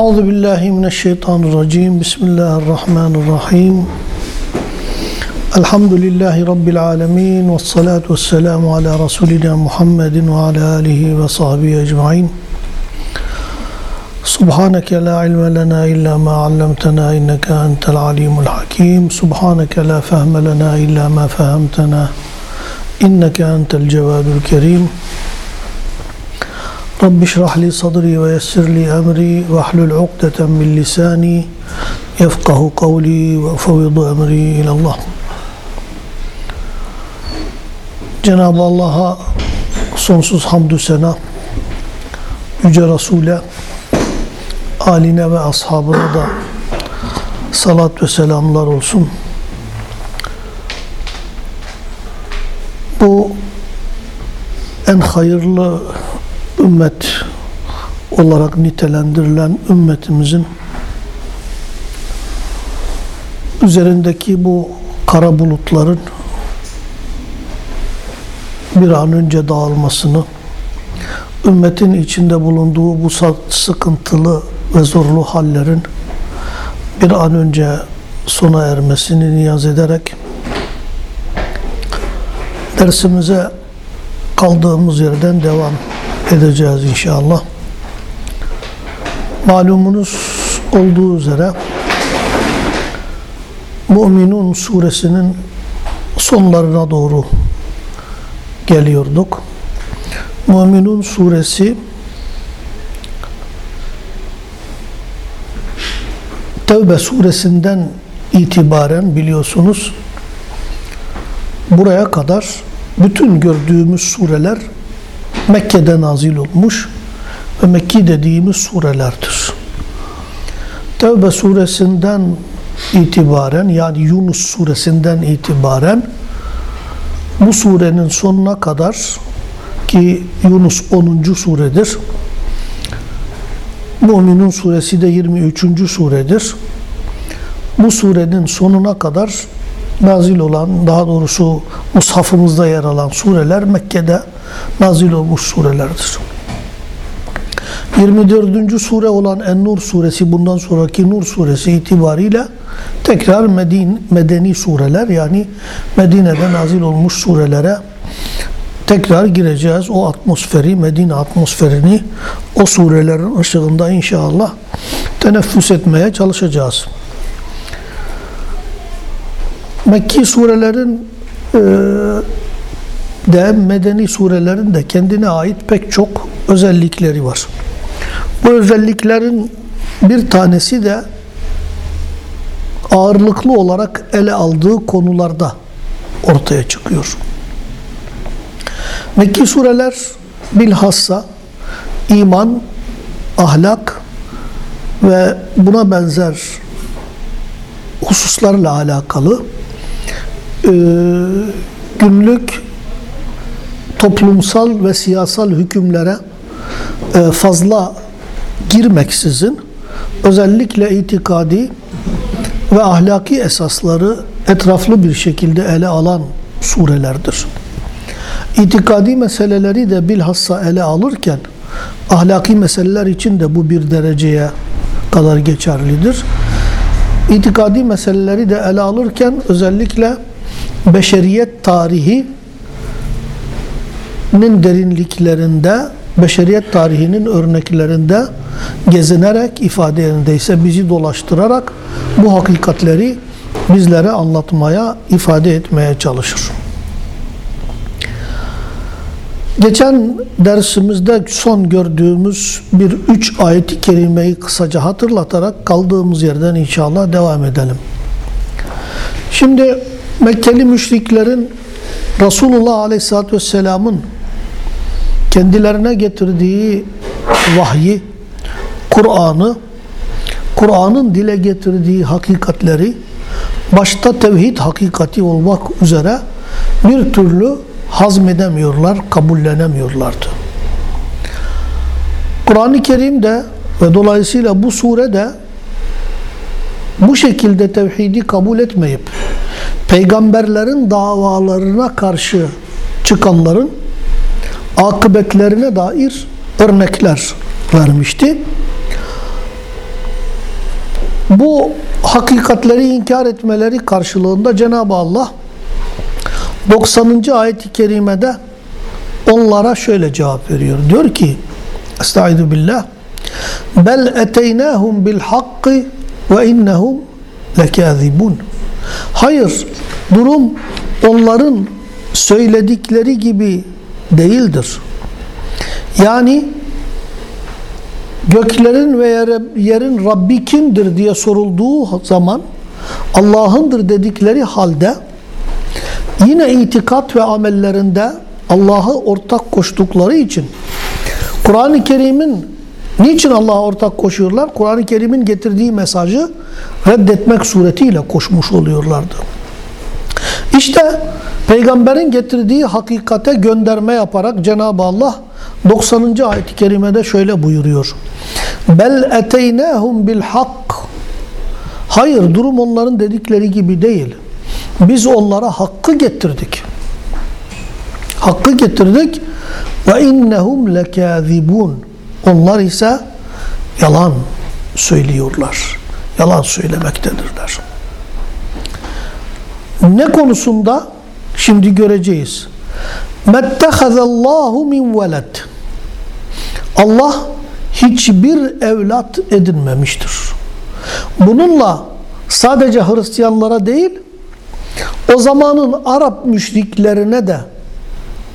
أعوذ بالله من الشيطان الرجيم. بسم الله الرحمن الرحيم. الحمد لله رب العالمين والصلاة والسلام على رسولنا محمد وعلى آله وصحبه أجمعين. سبحانك لا علم لنا إلا ما علمتنا إنك أنت العليم الحكيم. سبحانك لا فهم لنا إلا ما فهمتنا إنك أنت الجواد الكريم. Rabbi şrah li sadri ve yessir li emri ve ahlul ukdeten min lisani yefkahu kavli ve ufevvidu emri ilallah. Cenab-ı Allah'a sonsuz hamdü sena, Yüce Resul'e, aline ve ashabına da salat ve selamlar olsun. Bu en hayırlı ümmet olarak nitelendirilen ümmetimizin üzerindeki bu kara bulutların bir an önce dağılmasını, ümmetin içinde bulunduğu bu sıkıntılı ve zorlu hallerin bir an önce sona ermesini niyaz ederek dersimize kaldığımız yerden devam edeceğiz inşallah. Malumunuz olduğu üzere Müminun suresinin sonlarına doğru geliyorduk. Müminun suresi Tevbe suresinden itibaren biliyorsunuz buraya kadar bütün gördüğümüz sureler Mekke'de nazil olmuş ve Mekki dediğimiz surelerdir. Tevbe suresinden itibaren yani Yunus suresinden itibaren bu surenin sonuna kadar ki Yunus 10. suredir. Müminun suresi de 23. suredir. Bu surenin sonuna kadar nazil olan, daha doğrusu mushafımızda yer alan sureler Mekke'de nazil olmuş surelerdir. 24. sure olan En-Nur suresi bundan sonraki Nur suresi itibariyle tekrar Medin, medeni sureler yani Medine'de nazil olmuş surelere tekrar gireceğiz. O atmosferi, Medine atmosferini o surelerin ışığında inşallah teneffüs etmeye çalışacağız. Mekki surelerin e, de medeni surelerin de kendine ait pek çok özellikleri var. Bu özelliklerin bir tanesi de ağırlıklı olarak ele aldığı konularda ortaya çıkıyor. Mekki sureler bilhassa iman, ahlak ve buna benzer hususlarla alakalı günlük toplumsal ve siyasal hükümlere e, fazla girmeksizin özellikle itikadi ve ahlaki esasları etraflı bir şekilde ele alan surelerdir. İtikadi meseleleri de bilhassa ele alırken ahlaki meseleler için de bu bir dereceye kadar geçerlidir. İtikadi meseleleri de ele alırken özellikle beşeriyet tarihi nin derinliklerinde, beşeriyet tarihinin örneklerinde gezinerek ifade yerindeyse bizi dolaştırarak bu hakikatleri bizlere anlatmaya, ifade etmeye çalışır. Geçen dersimizde son gördüğümüz bir üç ayeti kerimeyi kısaca hatırlatarak kaldığımız yerden inşallah devam edelim. Şimdi Mekkeli müşriklerin Resulullah Aleyhisselatü Vesselam'ın kendilerine getirdiği vahyi, Kur'an'ı, Kur'an'ın dile getirdiği hakikatleri, başta tevhid hakikati olmak üzere bir türlü hazmedemiyorlar, kabullenemiyorlardı. Kur'an-ı Kerim'de ve dolayısıyla bu surede bu şekilde tevhidi kabul etmeyip peygamberlerin davalarına karşı çıkanların akıbetlerine dair örnekler vermişti. bu hakikatleri inkar etmeleri karşılığında Cenab-ı Allah 90. ayet-i kerimede onlara şöyle cevap veriyor. Diyor ki Estaizu billah Bel eteynâhum bil hakkı ve innehum lekâzibun Hayır, durum onların söyledikleri gibi değildir. Yani göklerin ve yerin Rabbi kimdir diye sorulduğu zaman Allah'ındır dedikleri halde yine itikat ve amellerinde Allah'ı ortak koştukları için Kur'an-ı Kerim'in niçin Allah'a ortak koşuyorlar? Kur'an-ı Kerim'in getirdiği mesajı reddetmek suretiyle koşmuş oluyorlardı. İşte peygamberin getirdiği hakikate gönderme yaparak Cenab-ı Allah 90. ayet-i kerimede şöyle buyuruyor. Bel eteynâhum bil hak. Hayır durum onların dedikleri gibi değil. Biz onlara hakkı getirdik. Hakkı getirdik ve innehum lekâzibun. Onlar ise yalan söylüyorlar. Yalan söylemektedirler. Ne konusunda? Şimdi göreceğiz. Mettehazallahu min veled. Allah hiçbir evlat edinmemiştir. Bununla sadece Hristiyanlara değil, o zamanın Arap müşriklerine de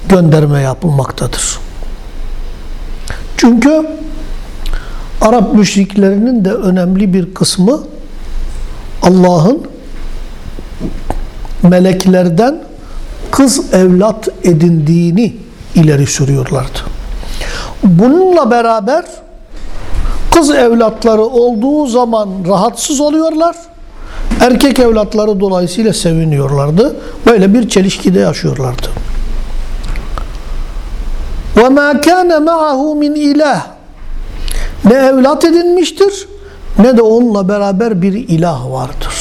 gönderme yapılmaktadır. Çünkü Arap müşriklerinin de önemli bir kısmı Allah'ın meleklerden kız evlat edindiğini ileri sürüyorlardı. Bununla beraber kız evlatları olduğu zaman rahatsız oluyorlar. Erkek evlatları dolayısıyla seviniyorlardı. Böyle bir çelişkide yaşıyorlardı. وَمَا كَانَ مَعَهُ مِنْ ilah Ne evlat edinmiştir ne de onunla beraber bir ilah vardır.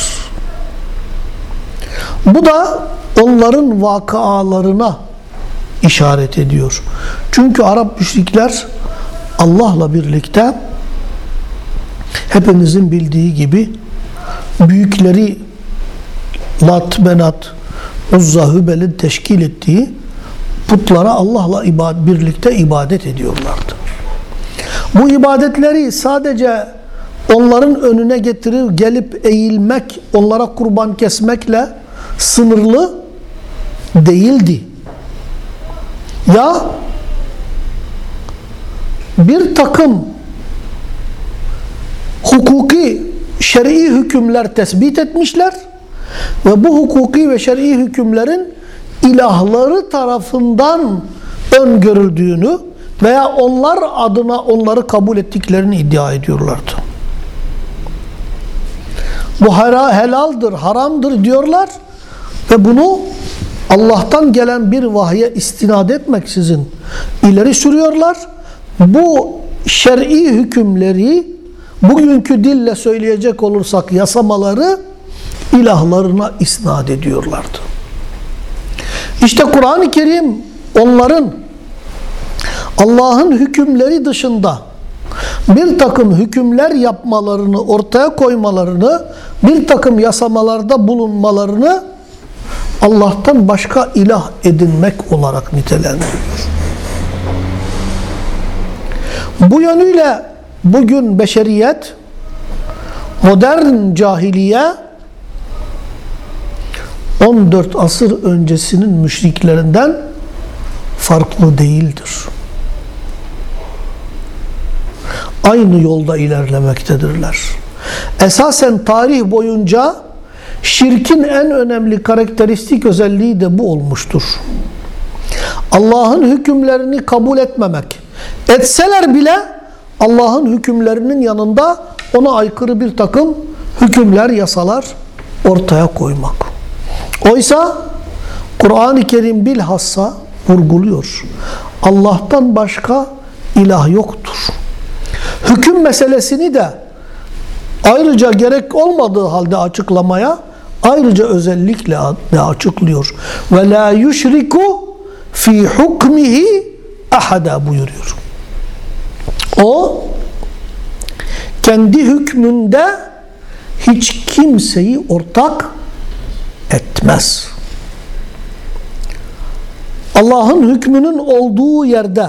Bu da onların vakalarına işaret ediyor. Çünkü Arap müşrikler Allah'la birlikte hepinizin bildiği gibi büyükleri Lat, Benat, Uzza, Hübel'in teşkil ettiği putlara Allah'la ibad birlikte ibadet ediyorlardı. Bu ibadetleri sadece onların önüne getirip gelip eğilmek, onlara kurban kesmekle sınırlı değildi. Ya bir takım hukuki şer'i hükümler tespit etmişler ve bu hukuki ve şer'i hükümlerin ilahları tarafından öngörüldüğünü veya onlar adına onları kabul ettiklerini iddia ediyorlardı. Bu helaldir, haramdır diyorlar ve bunu Allah'tan gelen bir vahye istinad etmeksizin ileri sürüyorlar. Bu şer'i hükümleri bugünkü dille söyleyecek olursak yasamaları ilahlarına isnat ediyorlardı. İşte Kur'an-ı Kerim onların Allah'ın hükümleri dışında bir takım hükümler yapmalarını, ortaya koymalarını, bir takım yasamalarda bulunmalarını Allah'tan başka ilah edinmek olarak nitelendiriyor. Bu yönüyle bugün beşeriyet, modern cahiliye 14 asır öncesinin müşriklerinden farklı değildir. Aynı yolda ilerlemektedirler. Esasen tarih boyunca şirkin en önemli karakteristik özelliği de bu olmuştur. Allah'ın hükümlerini kabul etmemek. Etseler bile Allah'ın hükümlerinin yanında ona aykırı bir takım hükümler, yasalar ortaya koymak. Oysa Kur'an-ı Kerim bilhassa vurguluyor. Allah'tan başka ilah yoktur. Hüküm meselesini de ayrıca gerek olmadığı halde açıklamaya ayrıca özellikle de açıklıyor. Ve la yuşriku fi hukmihi ahada buyuruyor. O kendi hükmünde hiç kimseyi ortak etmez. Allah'ın hükmünün olduğu yerde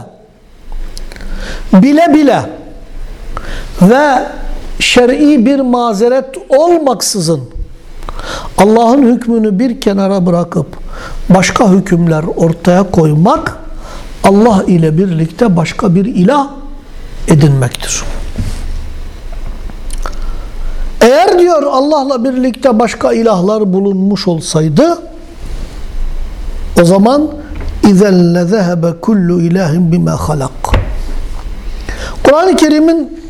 bile bile ve şer'i bir mazeret olmaksızın Allah'ın hükmünü bir kenara bırakıp başka hükümler ortaya koymak Allah ile birlikte başka bir ilah edinmektir. Eğer diyor Allah'la birlikte başka ilahlar bulunmuş olsaydı o zaman اِذَنْ لَذَهَبَ كُلُّ اِلَٰهٍ بِمَا خَلَقٍ Kur'an-ı Kerim'in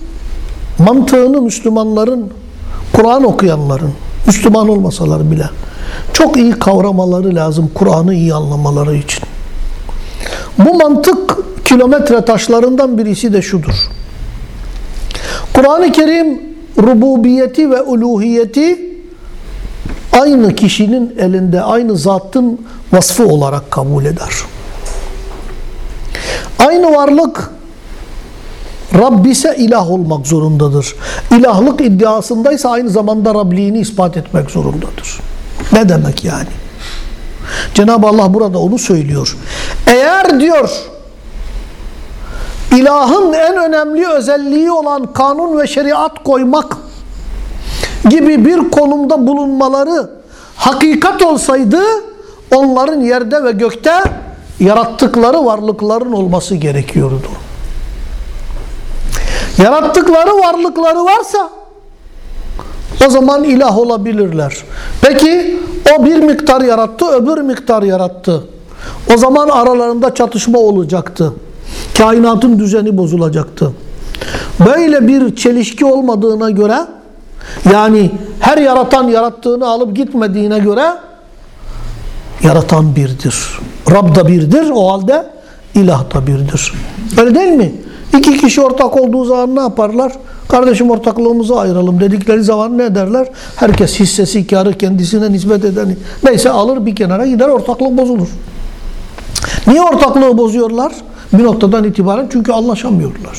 mantığını Müslümanların, Kur'an okuyanların, Müslüman olmasalar bile çok iyi kavramaları lazım Kur'an'ı iyi anlamaları için. Bu mantık kilometre taşlarından birisi de şudur. Kur'an-ı Kerim rububiyeti ve uluhiyeti aynı kişinin elinde, aynı zatın vasfı olarak kabul eder. Aynı varlık Rabb ise ilah olmak zorundadır. İlahlık iddiasındaysa aynı zamanda Rabliğini ispat etmek zorundadır. Ne demek yani? Cenab-ı Allah burada onu söylüyor. Eğer diyor ilahın en önemli özelliği olan kanun ve şeriat koymak gibi bir konumda bulunmaları hakikat olsaydı onların yerde ve gökte yarattıkları varlıkların olması gerekiyordu. Yarattıkları varlıkları varsa o zaman ilah olabilirler. Peki o bir miktar yarattı, öbür miktar yarattı. O zaman aralarında çatışma olacaktı. Kainatın düzeni bozulacaktı. Böyle bir çelişki olmadığına göre yani her yaratan yarattığını alıp gitmediğine göre yaratan birdir. Rab da birdir o halde ilah da birdir. Öyle değil mi? İki kişi ortak olduğu zaman ne yaparlar? Kardeşim ortaklığımızı ayıralım dedikleri zaman ne derler? Herkes hissesi, karı kendisine nispet edeni neyse alır bir kenara gider ortaklık bozulur. Niye ortaklığı bozuyorlar? Bir noktadan itibaren çünkü anlaşamıyorlar.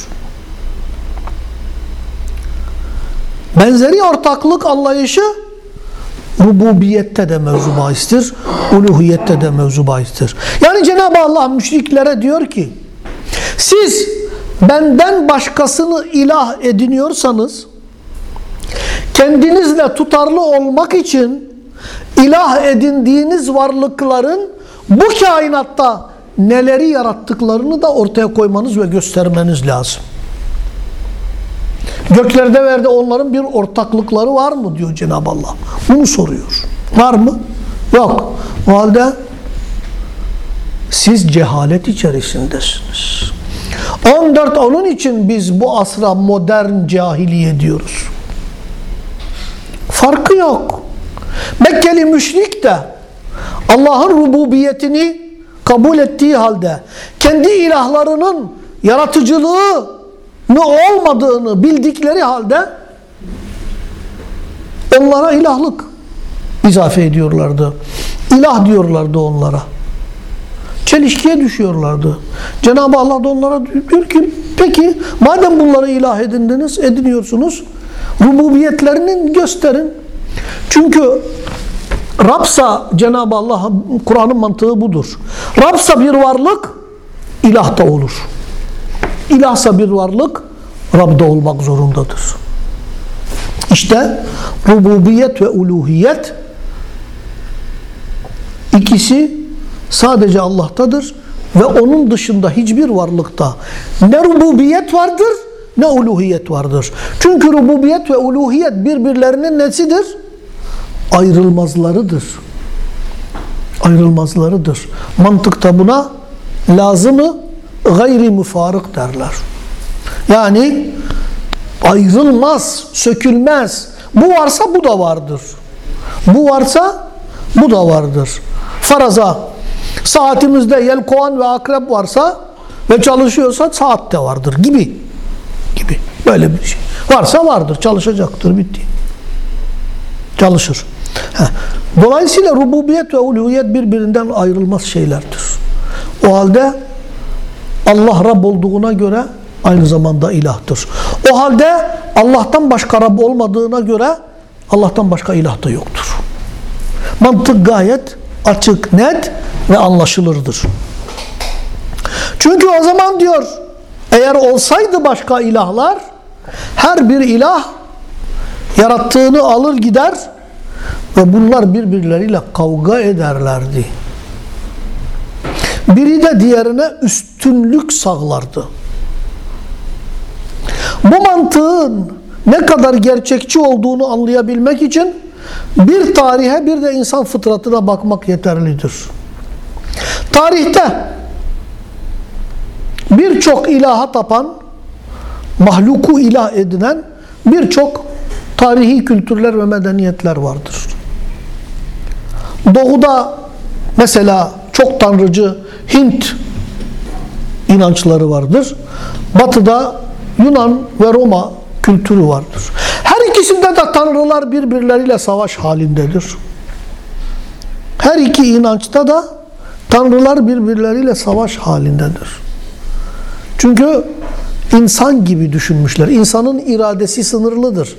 Benzeri ortaklık anlayışı rububiyette de mevzu bahistir, uluhiyette de mevzu bahistir. Yani Cenab-ı Allah müşriklere diyor ki siz benden başkasını ilah ediniyorsanız kendinizle tutarlı olmak için ilah edindiğiniz varlıkların bu kainatta neleri yarattıklarını da ortaya koymanız ve göstermeniz lazım. Göklerde ve onların bir ortaklıkları var mı diyor Cenab-ı Allah. Bunu soruyor. Var mı? Yok. O halde siz cehalet içerisindesiniz. 14 onun için biz bu asra modern cahiliye diyoruz. Farkı yok. Mekkeli müşrik de Allah'ın rububiyetini kabul ettiği halde kendi ilahlarının yaratıcılığı olmadığını bildikleri halde onlara ilahlık izafe ediyorlardı. İlah diyorlardı onlara. Çelişkiye düşüyorlardı. Cenab-ı Allah da onlara diyor ki peki madem bunları ilah edindiniz, ediniyorsunuz rububiyetlerini gösterin. Çünkü Rabsa Cenab-ı Allah Kur'an'ın mantığı budur. Rabsa bir varlık ilah da olur. İlahsa bir varlık Rab'da olmak zorundadır. İşte rububiyet ve uluhiyet ikisi sadece Allah'tadır ve onun dışında hiçbir varlıkta ne rububiyet vardır ne uluhiyet vardır. Çünkü rububiyet ve uluhiyet birbirlerinin nesidir? Ayrılmazlarıdır. Ayrılmazlarıdır. Mantıkta buna lazımı gayri müfarık derler. Yani ayrılmaz, sökülmez. Bu varsa bu da vardır. Bu varsa bu da vardır. Faraza saatimizde yelkoğan ve akrep varsa ve çalışıyorsa saat de vardır gibi. Gibi. Böyle bir şey. Varsa vardır. Çalışacaktır. Bitti. Çalışır. Dolayısıyla rububiyet ve uluhiyet birbirinden ayrılmaz şeylerdir. O halde Allah Rab olduğuna göre aynı zamanda ilahtır. O halde Allah'tan başka Rab olmadığına göre Allah'tan başka ilah da yoktur. Mantık gayet açık, net ve anlaşılırdır. Çünkü o zaman diyor eğer olsaydı başka ilahlar her bir ilah yarattığını alır gider ve bunlar birbirleriyle kavga ederlerdi. Biri de diğerine üstünlük sağlardı. Bu mantığın ne kadar gerçekçi olduğunu anlayabilmek için bir tarihe bir de insan fıtratına bakmak yeterlidir. Tarihte birçok ilaha tapan, mahluku ilah edinen birçok tarihi kültürler ve medeniyetler vardır. Doğuda mesela çok tanrıcı Hint inançları vardır. Batıda Yunan ve Roma kültürü vardır. İkisinde de tanrılar birbirleriyle savaş halindedir. Her iki inançta da tanrılar birbirleriyle savaş halindedir. Çünkü insan gibi düşünmüşler. İnsanın iradesi sınırlıdır.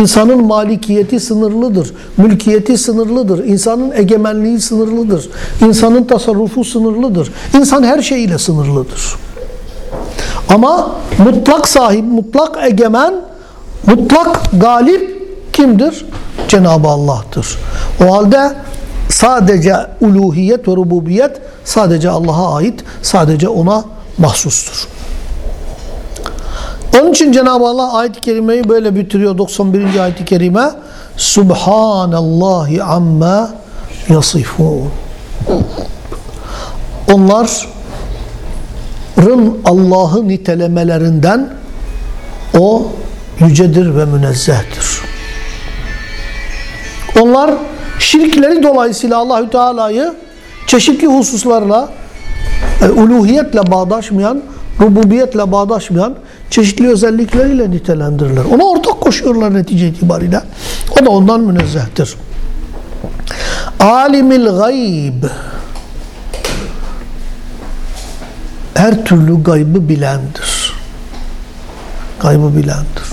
İnsanın malikiyeti sınırlıdır. Mülkiyeti sınırlıdır. İnsanın egemenliği sınırlıdır. İnsanın tasarrufu sınırlıdır. İnsan her şeyiyle sınırlıdır. Ama mutlak sahip, mutlak egemen, mutlak galip kimdir? Cenab-ı Allah'tır. O halde sadece uluhiyet ve rububiyet sadece Allah'a ait, sadece ona mahsustur. Onun için Cenab-ı Allah ayet-i kerimeyi böyle bitiriyor 91. ayet-i kerime Subhanallahi amma yasifun Onların Allah'ı nitelemelerinden o yücedir ve münezzehtir. Onlar şirkleri dolayısıyla Allahü Teala'yı çeşitli hususlarla e, uluhiyetle bağdaşmayan, rububiyetle bağdaşmayan çeşitli özellikleriyle nitelendirirler. Ona ortak koşuyorlar netice itibariyle. O da ondan münezzehtir. Alimil gayb her türlü gaybı bilendir. Gaybı bilendir.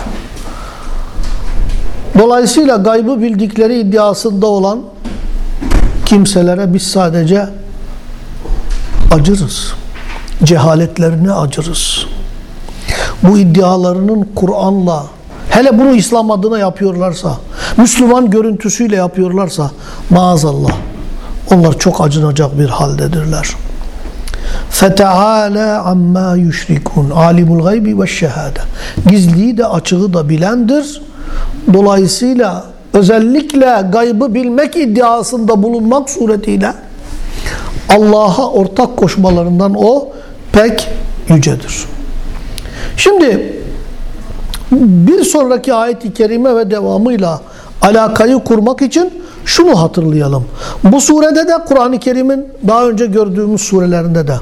Dolayısıyla gaybı bildikleri iddiasında olan kimselere biz sadece acırız. Cehaletlerini acırız. Bu iddialarının Kur'an'la hele bunu İslam adına yapıyorlarsa, Müslüman görüntüsüyle yapıyorlarsa maazallah onlar çok acınacak bir haldedirler. فَتَعَالَى عَمَّا يُشْرِكُونَ Alimul gaybi ve şehade. Gizliyi de açığı da bilendir. Dolayısıyla özellikle gaybı bilmek iddiasında bulunmak suretiyle Allah'a ortak koşmalarından o pek yücedir. Şimdi bir sonraki ayet-i kerime ve devamıyla alakayı kurmak için şunu hatırlayalım. Bu surede de Kur'an-ı Kerim'in daha önce gördüğümüz surelerinde de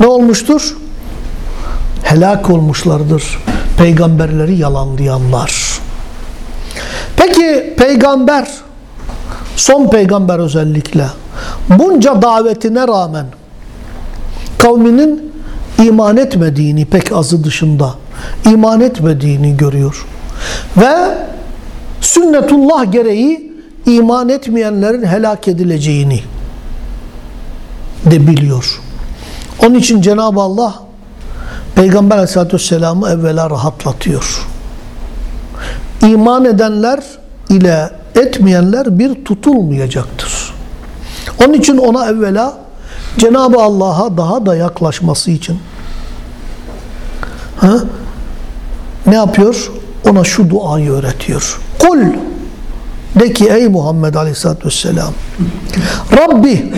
ne olmuştur? Helak olmuşlardır peygamberleri yalanlayanlar. Peki peygamber son peygamber özellikle bunca davetine rağmen kavminin iman etmediğini pek azı dışında iman etmediğini görüyor. Ve sünnetullah gereği iman etmeyenlerin helak edileceğini de biliyor. Onun için Cenab-ı Allah Peygamber aleyhissalatü vesselam'ı evvela rahatlatıyor. İman edenler ile etmeyenler bir tutulmayacaktır. Onun için ona evvela Cenab-ı Allah'a daha da yaklaşması için ha? ne yapıyor? Ona şu duayı öğretiyor. Kul de ki ey Muhammed Aleyhisselatü Vesselam Rabbi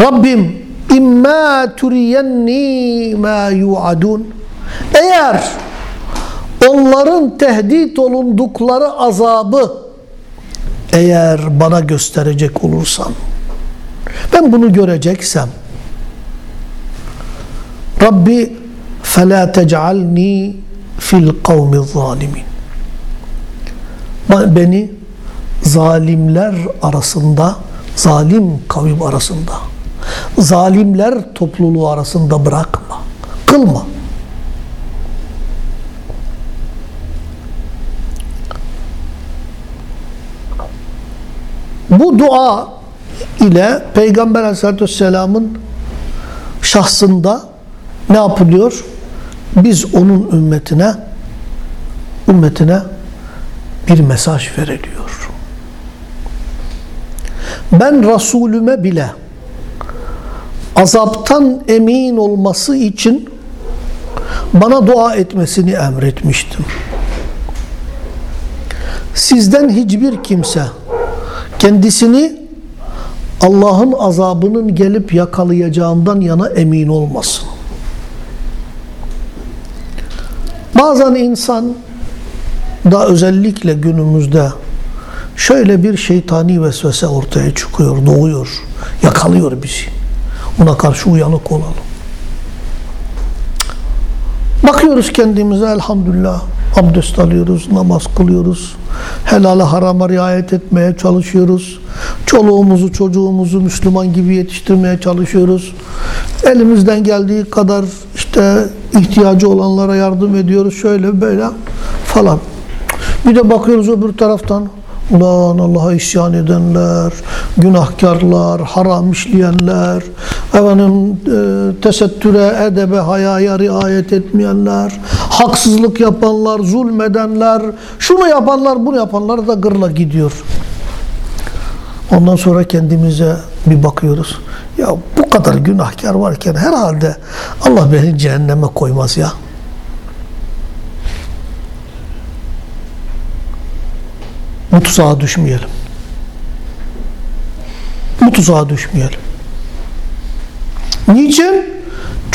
Rabbim imma turiyenni ma yuadun eğer onların tehdit olundukları azabı eğer bana gösterecek olursan ben bunu göreceksem Rabbi فَلَا تَجْعَلْنِي fil kavmi zalimin. Beni zalimler arasında, zalim kavim arasında, zalimler topluluğu arasında bırakma, kılma. Bu dua ile Peygamber Aleyhisselatü Vesselam'ın şahsında ne yapılıyor? Biz onun ümmetine ümmetine bir mesaj veriliyor. Ben Resulüme bile azaptan emin olması için bana dua etmesini emretmiştim. Sizden hiçbir kimse kendisini Allah'ın azabının gelip yakalayacağından yana emin olmasın. Bazen insan da özellikle günümüzde şöyle bir şeytani vesvese ortaya çıkıyor, doğuyor, yakalıyor bizi. Buna karşı uyanık olalım. Bakıyoruz kendimize elhamdülillah abdest alıyoruz, namaz kılıyoruz. Helala harama riayet etmeye çalışıyoruz. Çoluğumuzu, çocuğumuzu Müslüman gibi yetiştirmeye çalışıyoruz. Elimizden geldiği kadar işte ihtiyacı olanlara yardım ediyoruz. Şöyle böyle falan. Bir de bakıyoruz öbür taraftan Ulan Allah'a isyan edenler, günahkarlar, haram işleyenler, efendim, e, tesettüre, edebe, hayaya riayet etmeyenler, haksızlık yapanlar, zulmedenler, şunu yapanlar, bunu yapanlar da gırla gidiyor. Ondan sonra kendimize bir bakıyoruz. Ya bu kadar günahkar varken herhalde Allah beni cehenneme koymaz ya. Bu tuzağa düşmeyelim. Bu tuzağa düşmeyelim. Niçin?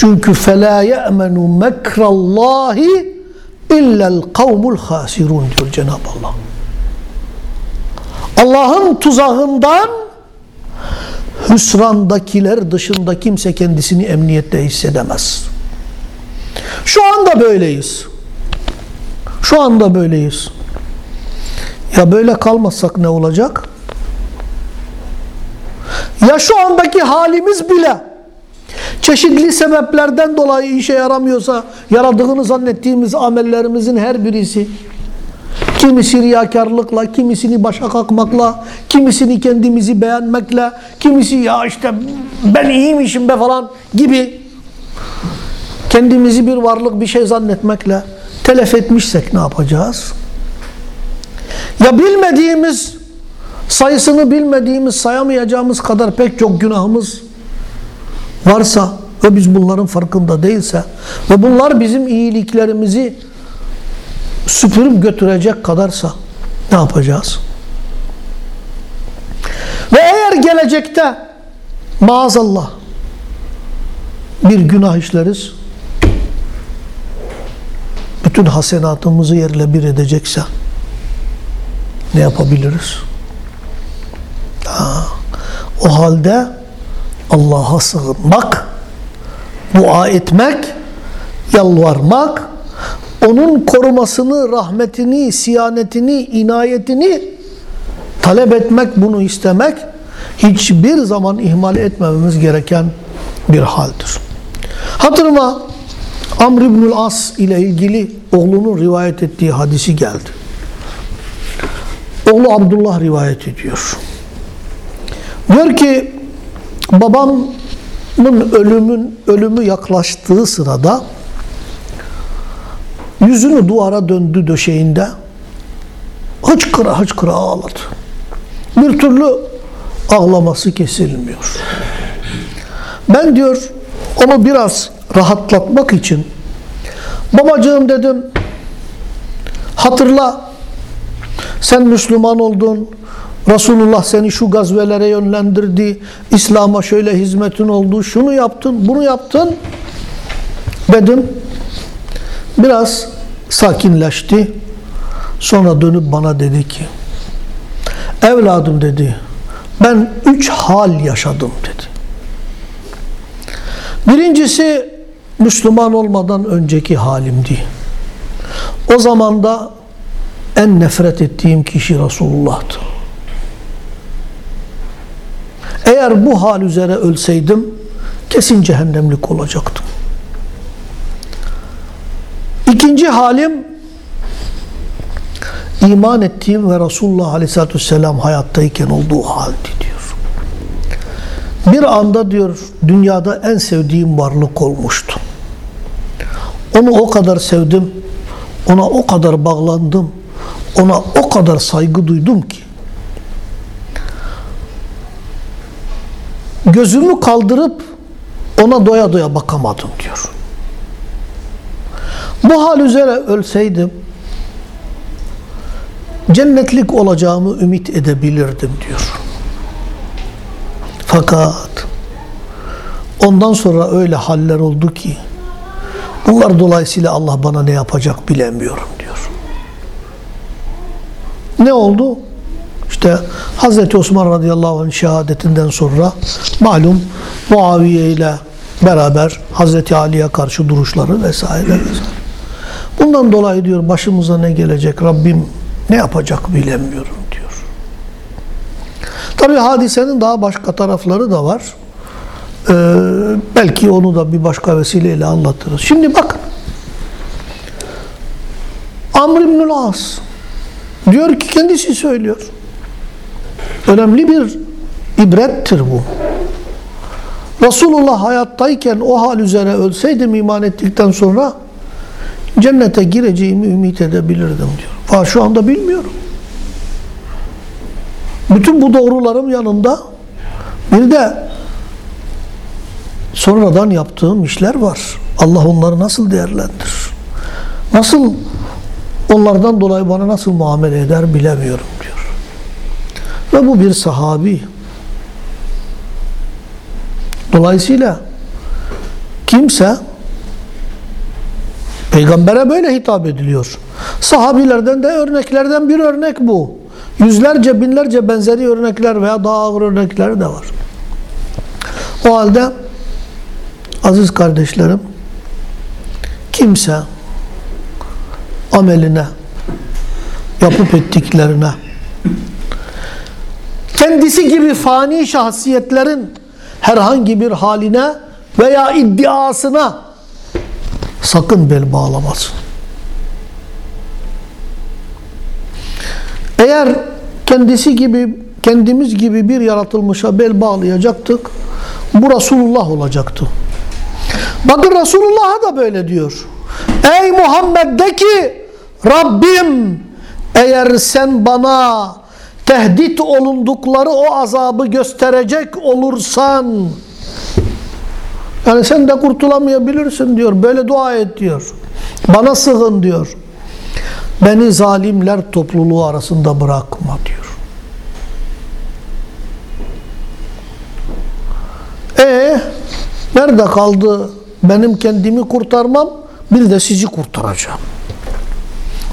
Çünkü فَلَا يَأْمَنُ مَكْرَ اللّٰهِ اِلَّا الْقَوْمُ الْخَاسِرُونَ diyor Cenab-ı Allah. Allah'ın tuzağından hüsrandakiler dışında kimse kendisini emniyette hissedemez. Şu anda böyleyiz. Şu anda böyleyiz. Ya böyle kalmazsak ne olacak? Ya şu andaki halimiz bile çeşitli sebeplerden dolayı işe yaramıyorsa yaradığını zannettiğimiz amellerimizin her birisi kimisi riyakarlıkla, kimisini başa kalkmakla, kimisini kendimizi beğenmekle, kimisi ya işte ben iyiymişim be falan gibi kendimizi bir varlık bir şey zannetmekle telef etmişsek ne yapacağız? Ya bilmediğimiz, sayısını bilmediğimiz, sayamayacağımız kadar pek çok günahımız varsa ve biz bunların farkında değilse ve bunlar bizim iyiliklerimizi süpürüp götürecek kadarsa ne yapacağız? Ve eğer gelecekte maazallah bir günah işleriz bütün hasenatımızı yerle bir edecekse ne yapabiliriz? Ha, o halde Allah'a sığınmak, dua etmek, yalvarmak, onun korumasını, rahmetini, siyanetini, inayetini talep etmek, bunu istemek hiçbir zaman ihmal etmememiz gereken bir haldir. Hatırıma Amr İbnül As ile ilgili oğlunun rivayet ettiği hadisi geldi. Oğlu Abdullah rivayet ediyor. Diyor ki babamın ölümün ölümü yaklaştığı sırada yüzünü duvara döndü döşeğinde hıçkıra hıçkıra ağladı. Bir türlü ağlaması kesilmiyor. Ben diyor onu biraz rahatlatmak için babacığım dedim hatırla sen Müslüman oldun. Resulullah seni şu gazvelere yönlendirdi. İslam'a şöyle hizmetin oldu. Şunu yaptın, bunu yaptın. Dedim. Biraz sakinleşti. Sonra dönüp bana dedi ki evladım dedi ben üç hal yaşadım dedi. Birincisi Müslüman olmadan önceki halimdi. O zaman da en nefret ettiğim kişi Resulullah'tı. Eğer bu hal üzere ölseydim kesin cehennemlik olacaktım. İkinci halim iman ettiğim ve Resulullah Aleyhisselatü Vesselam hayattayken olduğu halde diyor. Bir anda diyor dünyada en sevdiğim varlık olmuştu. Onu o kadar sevdim, ona o kadar bağlandım, ona o kadar saygı duydum ki gözümü kaldırıp ona doya doya bakamadım diyor. Bu hal üzere ölseydim cennetlik olacağımı ümit edebilirdim diyor. Fakat ondan sonra öyle haller oldu ki bunlar dolayısıyla Allah bana ne yapacak bilemiyorum diyor. Ne oldu? İşte Hazreti Osman radıyallahu anh şehadetinden sonra malum Muaviye ile beraber Hazreti Ali'ye karşı duruşları vesaire vesaire. Bundan dolayı diyor başımıza ne gelecek Rabbim ne yapacak bilemiyorum diyor. Tabi hadisenin daha başka tarafları da var. Ee, belki onu da bir başka vesileyle anlatırız. Şimdi bakın. Amr İbnül As diyor ki kendisi söylüyor. Önemli bir ibrettir bu. Resulullah hayattayken o hal üzere ölseydim iman ettikten sonra cennete gireceğimi ümit edebilirdim diyor. Fakat şu anda bilmiyorum. Bütün bu doğrularım yanında bir de sonradan yaptığım işler var. Allah onları nasıl değerlendirir? Nasıl onlardan dolayı bana nasıl muamele eder bilemiyorum. Ve bu bir sahabi. Dolayısıyla kimse Peygambere böyle hitap ediliyor. Sahabilerden de örneklerden bir örnek bu. Yüzlerce binlerce benzeri örnekler veya daha ağır örnekler de var. O halde aziz kardeşlerim kimse ameline yapıp ettiklerine kendisi gibi fani şahsiyetlerin herhangi bir haline veya iddiasına sakın bel bağlamasın. Eğer kendisi gibi kendimiz gibi bir yaratılmışa bel bağlayacaktık bu Resulullah olacaktı. Bakın Resulullah da böyle diyor. Ey Muhammed de ki Rabbim eğer sen bana tehdit olundukları o azabı gösterecek olursan yani sen de kurtulamayabilirsin diyor. Böyle dua et diyor. Bana sığın diyor. Beni zalimler topluluğu arasında bırakma diyor. E nerede kaldı benim kendimi kurtarmam? Bir de sizi kurtaracağım.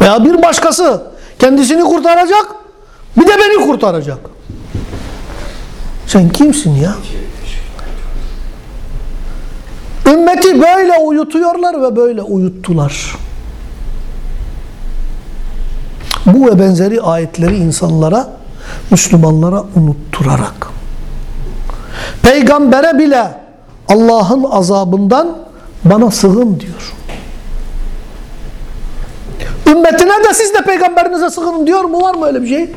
Veya bir başkası kendisini kurtaracak, bir de beni kurtaracak. Sen kimsin ya? Ümmeti böyle uyutuyorlar ve böyle uyuttular. Bu ve benzeri ayetleri insanlara, Müslümanlara unutturarak. Peygambere bile Allah'ın azabından bana sığın diyor. Ümmetine de siz de peygamberinize sığının diyor mu? Var mı öyle bir şey?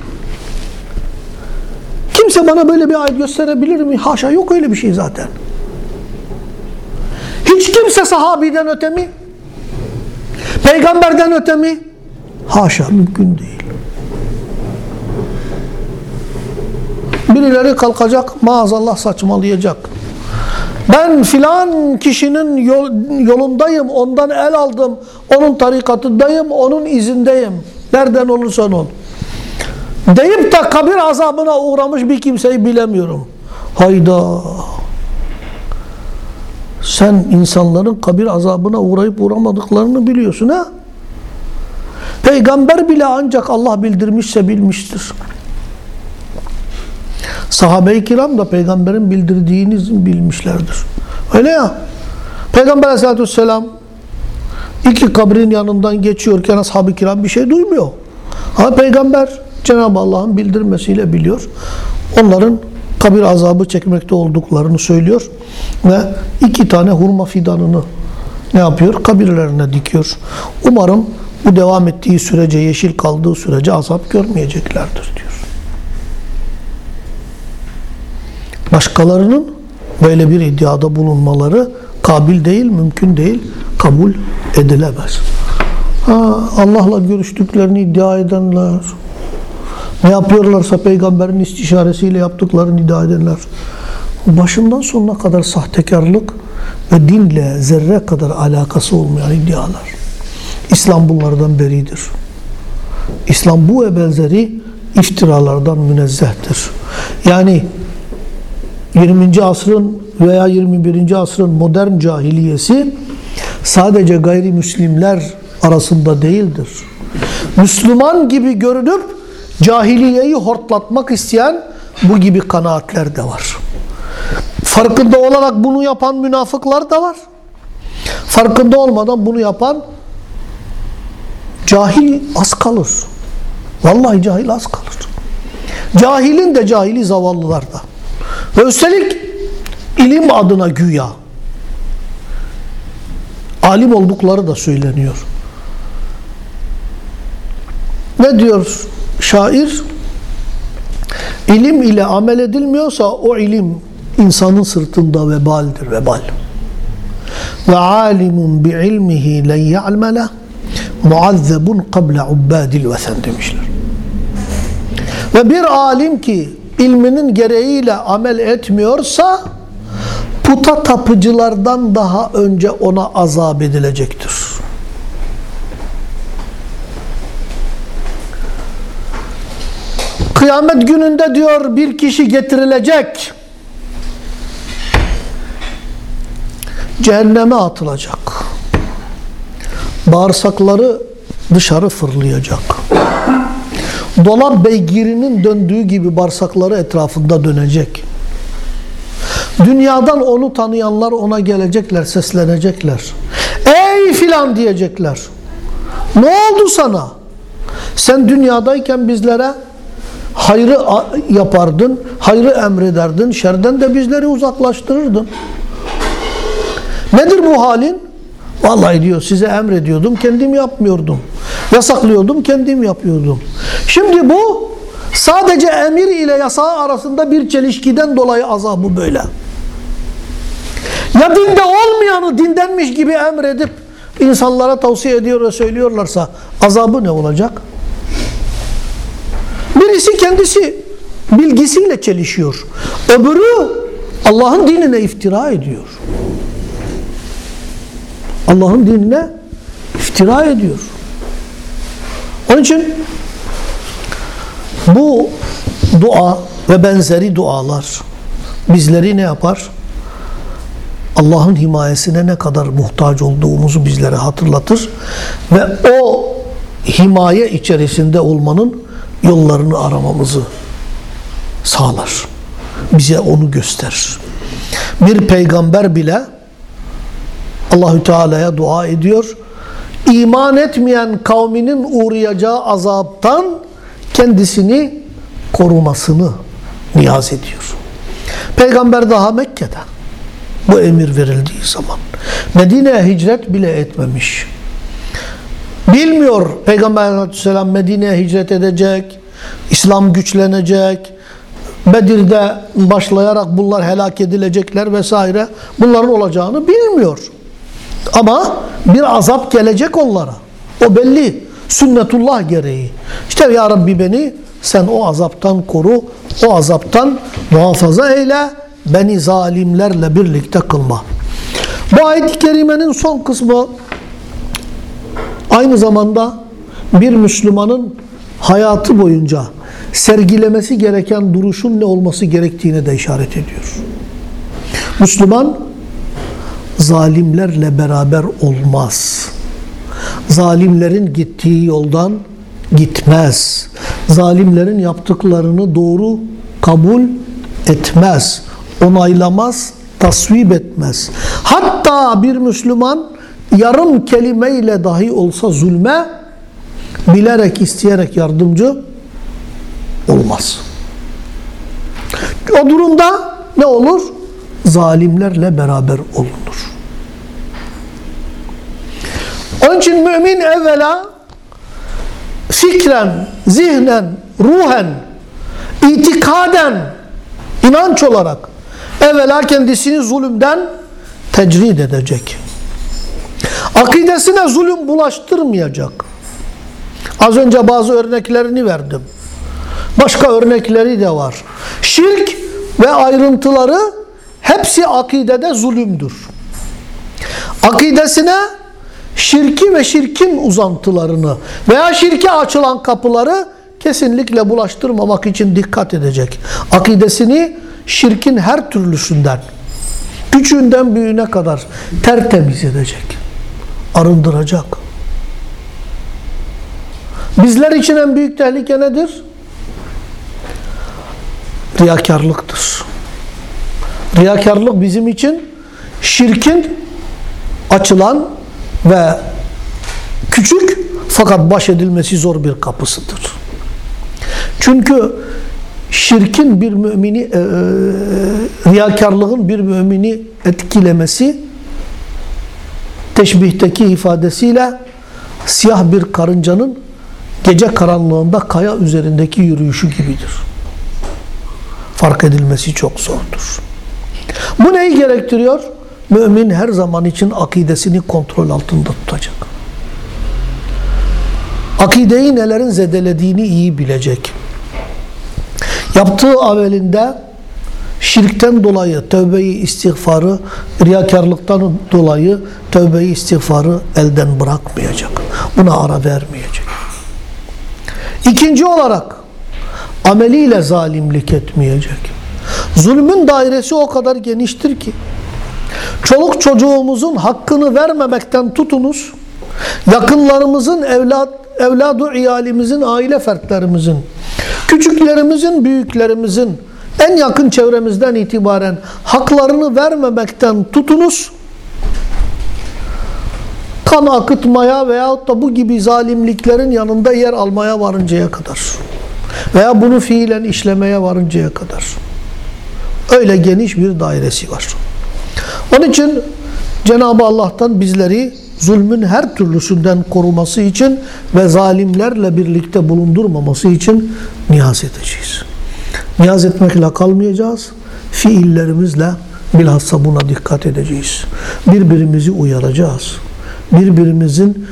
Kimse bana böyle bir ayet gösterebilir mi? Haşa yok öyle bir şey zaten. Hiç kimse sahabiden öte mi? Peygamberden öte mi? Haşa mümkün değil. Birileri kalkacak maazallah saçmalayacak. Ben filan kişinin yol, yolundayım, ondan el aldım, onun tarikatındayım, onun izindeyim. Nereden olursan ol. Deyip de kabir azabına uğramış bir kimseyi bilemiyorum. Hayda. Sen insanların kabir azabına uğrayıp uğramadıklarını biliyorsun ha? Peygamber bile ancak Allah bildirmişse bilmiştir. Sahabe-i kiram da peygamberin bildirdiğini bilmişlerdir. Öyle ya. Peygamber aleyhissalatü vesselam iki kabrin yanından geçiyorken ashab-ı kiram bir şey duymuyor. Ama peygamber Cenab-ı Allah'ın bildirmesiyle biliyor. Onların kabir azabı çekmekte olduklarını söylüyor ve iki tane hurma fidanını ne yapıyor? Kabirlerine dikiyor. Umarım Bu devam ettiği sürece, yeşil kaldığı sürece azap görmeyeceklerdir diyor. Başkalarının böyle bir iddiada bulunmaları kabil değil, mümkün değil, kabul edilemez. Ha, Allah'la görüştüklerini iddia edenler, ne yapıyorlarsa peygamberin istişaresiyle yaptıklarını iddia edenler, başından sonuna kadar sahtekarlık ve dinle zerre kadar alakası olmayan iddialar. İslam bunlardan beridir. İslam bu ve benzeri iftiralardan münezzehtir. Yani 20. asrın veya 21. asrın modern cahiliyesi sadece gayrimüslimler arasında değildir. Müslüman gibi görünüp cahiliyeyi hortlatmak isteyen bu gibi kanaatler de var. Farkında olarak bunu yapan münafıklar da var. Farkında olmadan bunu yapan cahil az kalır. Vallahi cahil az kalır. Cahilin de cahili zavallılar da. Ve üstelik ilim adına güya alim oldukları da söyleniyor. Ne diyor şair? İlim ile amel edilmiyorsa o ilim insanın sırtında vebaldir vebal. Ve alimun bi ilmihi len ya'mele muazzebun qabla ubbadil vesen demişler. Ve bir alim ki ilminin gereğiyle amel etmiyorsa puta tapıcılardan daha önce ona azap edilecektir. Kıyamet gününde diyor bir kişi getirilecek. Cehenneme atılacak. Bağırsakları dışarı fırlayacak. Dolap beygirinin döndüğü gibi bağırsakları etrafında dönecek. Dünyadan onu tanıyanlar ona gelecekler, seslenecekler. Ey filan diyecekler. Ne oldu sana? Sen dünyadayken bizlere hayrı yapardın, hayrı emrederdin, şerden de bizleri uzaklaştırırdın. Nedir bu halin? Vallahi diyor size emrediyordum, kendim yapmıyordum. Yasaklıyordum, kendim yapıyordum. Şimdi bu sadece emir ile yasağı arasında bir çelişkiden dolayı azabı böyle. Ya dinde olmayanı dindenmiş gibi emredip insanlara tavsiye ediyor ve söylüyorlarsa azabı ne olacak? Birisi kendisi bilgisiyle çelişiyor. Öbürü Allah'ın dinine iftira ediyor. Allah'ın dinine iftira ediyor. Onun için bu dua ve benzeri dualar bizleri ne yapar? Allah'ın himayesine ne kadar muhtaç olduğumuzu bizlere hatırlatır ve o himaye içerisinde olmanın yollarını aramamızı sağlar. Bize onu gösterir. Bir peygamber bile Allahü Teala'ya dua ediyor. İman etmeyen kavminin uğrayacağı azaptan kendisini korumasını niyaz ediyor. Peygamber daha Mekke'de bu emir verildiği zaman Medine'ye hicret bile etmemiş. Bilmiyor Peygamber aleyhisselam Medine'ye hicret edecek, İslam güçlenecek, Bedir'de başlayarak bunlar helak edilecekler vesaire. Bunların olacağını bilmiyor. Ama bir azap gelecek onlara. O belli. Sünnetullah gereği. İşte ya Rabbi beni sen o azaptan koru, o azaptan muhafaza eyle, beni zalimlerle birlikte kılma. Bu ayet-i kerimenin son kısmı aynı zamanda bir Müslümanın hayatı boyunca sergilemesi gereken duruşun ne olması gerektiğine de işaret ediyor. Müslüman zalimlerle beraber olmaz. Zalimlerin gittiği yoldan gitmez. Zalimlerin yaptıklarını doğru kabul etmez. Onaylamaz, tasvip etmez. Hatta bir Müslüman yarım kelimeyle dahi olsa zulme bilerek, isteyerek yardımcı olmaz. O durumda ne olur? Zalimlerle beraber olunur. Onun için mümin evvela fikren, zihnen, ruhen, itikaden, inanç olarak evvela kendisini zulümden tecrid edecek. Akidesine zulüm bulaştırmayacak. Az önce bazı örneklerini verdim. Başka örnekleri de var. Şirk ve ayrıntıları hepsi akidede zulümdür. Akidesine şirki ve şirkin uzantılarını veya şirke açılan kapıları kesinlikle bulaştırmamak için dikkat edecek. Akidesini şirkin her türlüsünden, küçüğünden büyüğüne kadar tertemiz edecek. Arındıracak. Bizler için en büyük tehlike nedir? Riyakarlıktır. Riyakarlık bizim için şirkin açılan ve küçük fakat baş edilmesi zor bir kapısıdır. Çünkü şirkin bir mümini, e, e, riyakarlığın bir mümini etkilemesi teşbihteki ifadesiyle siyah bir karıncanın gece karanlığında kaya üzerindeki yürüyüşü gibidir. Fark edilmesi çok zordur. Bu neyi gerektiriyor? Mümin her zaman için akidesini kontrol altında tutacak. Akideyi nelerin zedelediğini iyi bilecek. Yaptığı amelinde şirkten dolayı tövbeyi istiğfarı, riyakarlıktan dolayı tövbeyi istiğfarı elden bırakmayacak. Buna ara vermeyecek. İkinci olarak ameliyle zalimlik etmeyecek. Zulmün dairesi o kadar geniştir ki çoluk çocuğumuzun hakkını vermemekten tutunuz, yakınlarımızın, evlat, evladı iyalimizin, aile fertlerimizin, küçüklerimizin, büyüklerimizin, en yakın çevremizden itibaren haklarını vermemekten tutunuz, kan akıtmaya veyahut da bu gibi zalimliklerin yanında yer almaya varıncaya kadar veya bunu fiilen işlemeye varıncaya kadar. Öyle geniş bir dairesi var. Onun için Cenab-ı Allah'tan bizleri zulmün her türlüsünden koruması için ve zalimlerle birlikte bulundurmaması için niyaz edeceğiz. Niyaz etmekle kalmayacağız. Fiillerimizle bilhassa buna dikkat edeceğiz. Birbirimizi uyaracağız. Birbirimizin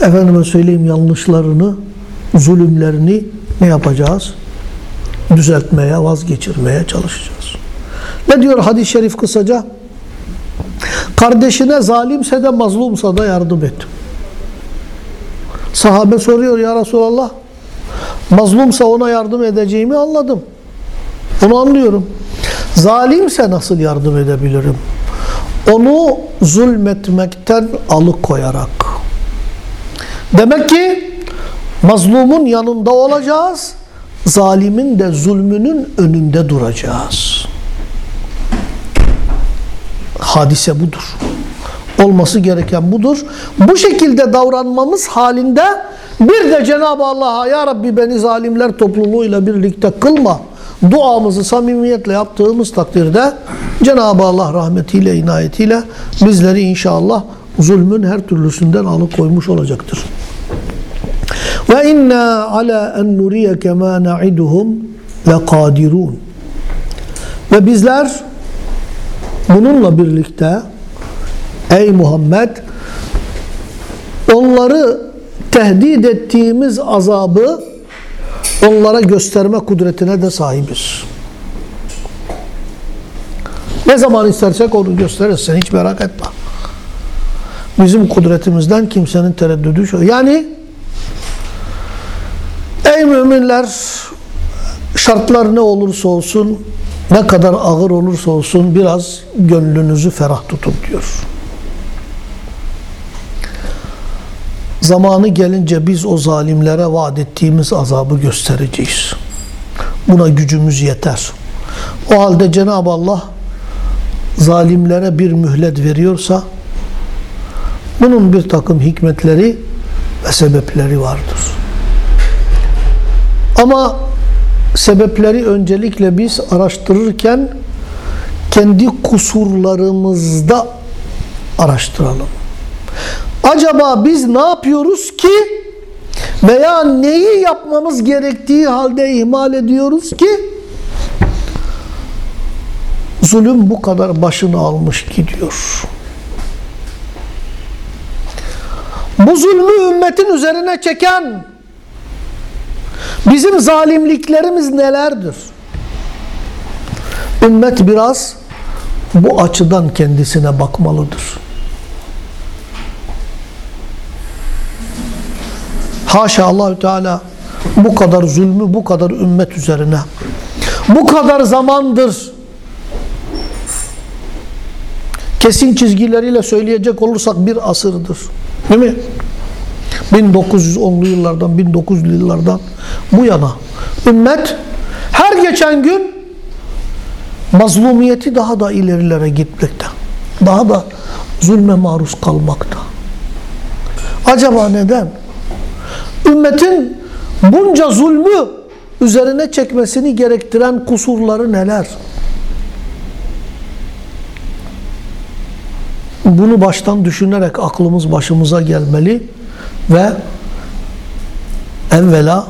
efendime söyleyeyim yanlışlarını, zulümlerini ne yapacağız? Düzeltmeye, vazgeçirmeye çalışacağız. Ne diyor hadis-i şerif kısaca? Kardeşine zalimse de mazlumsa da yardım et. Sahabe soruyor ya Resulallah. Mazlumsa ona yardım edeceğimi anladım. Onu anlıyorum. Zalimse nasıl yardım edebilirim? Onu zulmetmekten alıkoyarak. Demek ki mazlumun yanında olacağız. Zalimin de zulmünün önünde duracağız. Hadise budur. Olması gereken budur. Bu şekilde davranmamız halinde bir de Cenab-ı Allah'a Ya Rabbi beni zalimler topluluğuyla birlikte kılma duamızı samimiyetle yaptığımız takdirde Cenab-ı Allah rahmetiyle, inayetiyle bizleri inşallah zulmün her türlüsünden alıkoymuş olacaktır. Ve inna ala en nuriyeke ma na'iduhum lekadirun. Ve bizler bununla birlikte ey Muhammed onları tehdit ettiğimiz azabı onlara gösterme kudretine de sahibiz. Ne zaman istersek onu gösteririz. Sen hiç merak etme. Bizim kudretimizden kimsenin tereddüdü şu. Yani ey müminler şartlar ne olursa olsun ne kadar ağır olursa olsun biraz gönlünüzü ferah tutun diyor. Zamanı gelince biz o zalimlere vaat ettiğimiz azabı göstereceğiz. Buna gücümüz yeter. O halde Cenab-ı Allah zalimlere bir mühlet veriyorsa bunun bir takım hikmetleri ve sebepleri vardır. Ama sebepleri öncelikle biz araştırırken kendi kusurlarımızda araştıralım. Acaba biz ne yapıyoruz ki Veya neyi yapmamız gerektiği halde ihmal ediyoruz ki zulüm bu kadar başını almış gidiyor. Bu zulmü ümmetin üzerine çeken bizim zalimliklerimiz nelerdir? Ümmet biraz bu açıdan kendisine bakmalıdır. Haşa Allahü Teala bu kadar zulmü bu kadar ümmet üzerine bu kadar zamandır kesin çizgileriyle söyleyecek olursak bir asırdır. Değil mi? 1910'lu yıllardan 1900'lü yıllardan bu yana ümmet her geçen gün mazlumiyeti daha da ilerilere gitmekte. Daha da zulme maruz kalmakta. Acaba neden? Ümmetin bunca zulmü üzerine çekmesini gerektiren kusurları neler? Bunu baştan düşünerek aklımız başımıza gelmeli ve evvela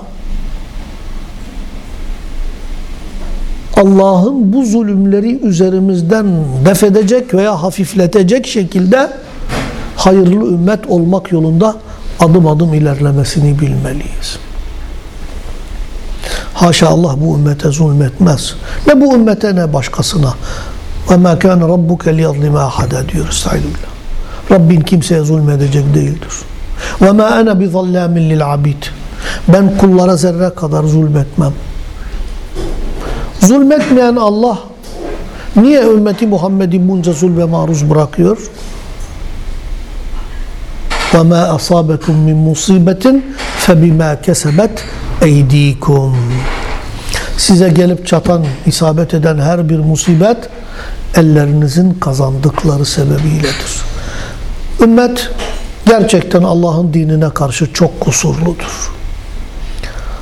Allah'ın bu zulümleri üzerimizden defedecek veya hafifletecek şekilde hayırlı ümmet olmak yolunda adım adım ilerlemesini bilmeliyiz. Haşa Allah bu ümmete zulmetmez. Ne bu ümmete ne başkasına. Ve mâ kâne rabbuke liyazlime ahada diyor Estağfirullah. Rabbin kimseye zulmedecek değildir. Ve mâ ene bi zallâmin lil abid. Ben kullara zerre kadar zulmetmem. Zulmetmeyen Allah niye ümmeti Muhammed'i bunca zulme maruz bırakıyor? وَمَا أَصَابَكُم مِّن مُّصِيبَةٍ فَبِمَا كَسَبَتْ اَيْد۪يكُمْ Size gelip çatan, isabet eden her bir musibet ellerinizin kazandıkları sebebiyledir. Ümmet gerçekten Allah'ın dinine karşı çok kusurludur.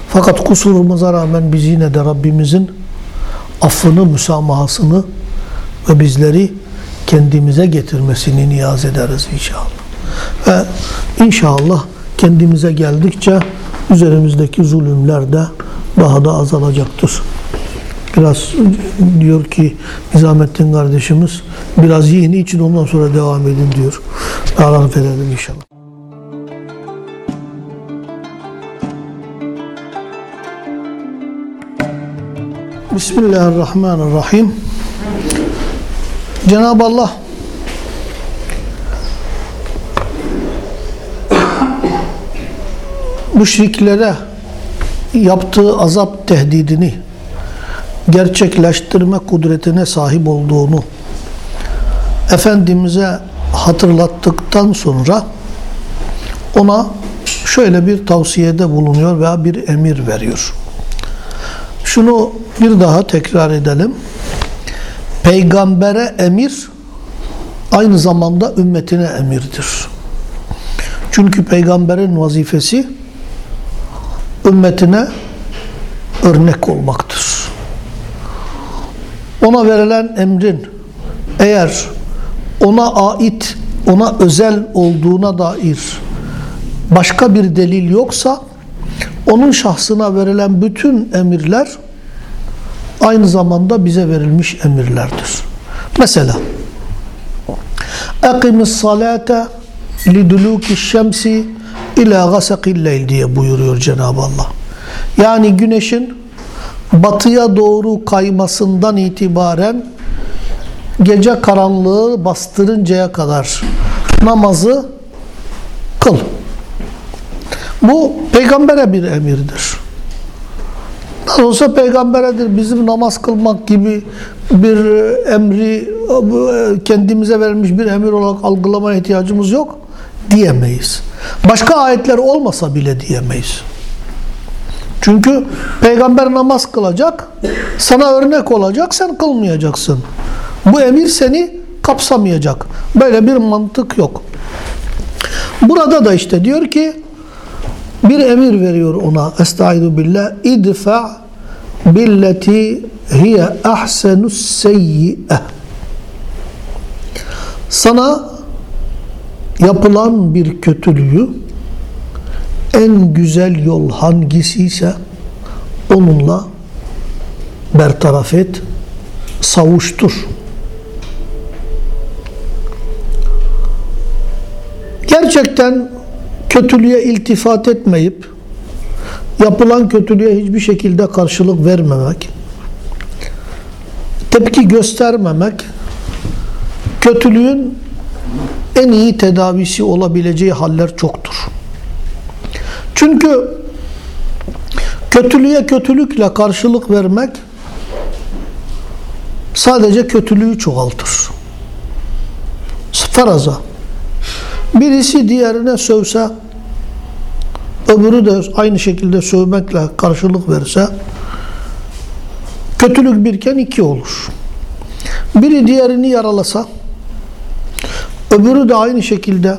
Fakat kusurumuza rağmen biz yine de Rabbimizin affını, müsamahasını ve bizleri kendimize getirmesini niyaz ederiz inşallah. Ve inşallah kendimize geldikçe üzerimizdeki zulümler de daha da azalacaktır. Biraz diyor ki Nizamettin kardeşimiz biraz yiyin için ondan sonra devam edin diyor. Allah edelim inşallah. Bismillahirrahmanirrahim. Cenab-ı Allah müşriklere yaptığı azap tehdidini gerçekleştirme kudretine sahip olduğunu Efendimiz'e hatırlattıktan sonra ona şöyle bir tavsiyede bulunuyor veya bir emir veriyor. Şunu bir daha tekrar edelim. Peygambere emir aynı zamanda ümmetine emirdir. Çünkü peygamberin vazifesi ümmetine örnek olmaktır. Ona verilen emrin eğer ona ait, ona özel olduğuna dair başka bir delil yoksa onun şahsına verilen bütün emirler aynı zamanda bize verilmiş emirlerdir. Mesela اَقِمِ الصَّلَاةَ لِدُلُوكِ الشَّمْسِ ila gasakil diye buyuruyor Cenab-ı Allah. Yani güneşin batıya doğru kaymasından itibaren gece karanlığı bastırıncaya kadar namazı kıl. Bu peygambere bir emirdir. Nasıl olsa peygamberedir. Bizim namaz kılmak gibi bir emri kendimize verilmiş bir emir olarak algılamaya ihtiyacımız yok diyemeyiz. Başka ayetler olmasa bile diyemeyiz. Çünkü peygamber namaz kılacak, sana örnek olacak, sen kılmayacaksın. Bu emir seni kapsamayacak. Böyle bir mantık yok. Burada da işte diyor ki bir emir veriyor ona. Estaizu billah. İdfa billeti hiye ahsenus seyyi'e. Sana yapılan bir kötülüğü en güzel yol hangisiyse onunla bertaraf et, savuştur. Gerçekten kötülüğe iltifat etmeyip yapılan kötülüğe hiçbir şekilde karşılık vermemek, tepki göstermemek kötülüğün en iyi tedavisi olabileceği haller çoktur. Çünkü kötülüğe kötülükle karşılık vermek sadece kötülüğü çoğaltır. Faraza. Birisi diğerine sövse, öbürü de aynı şekilde sövmekle karşılık verse, kötülük birken iki olur. Biri diğerini yaralasa, öbürü de aynı şekilde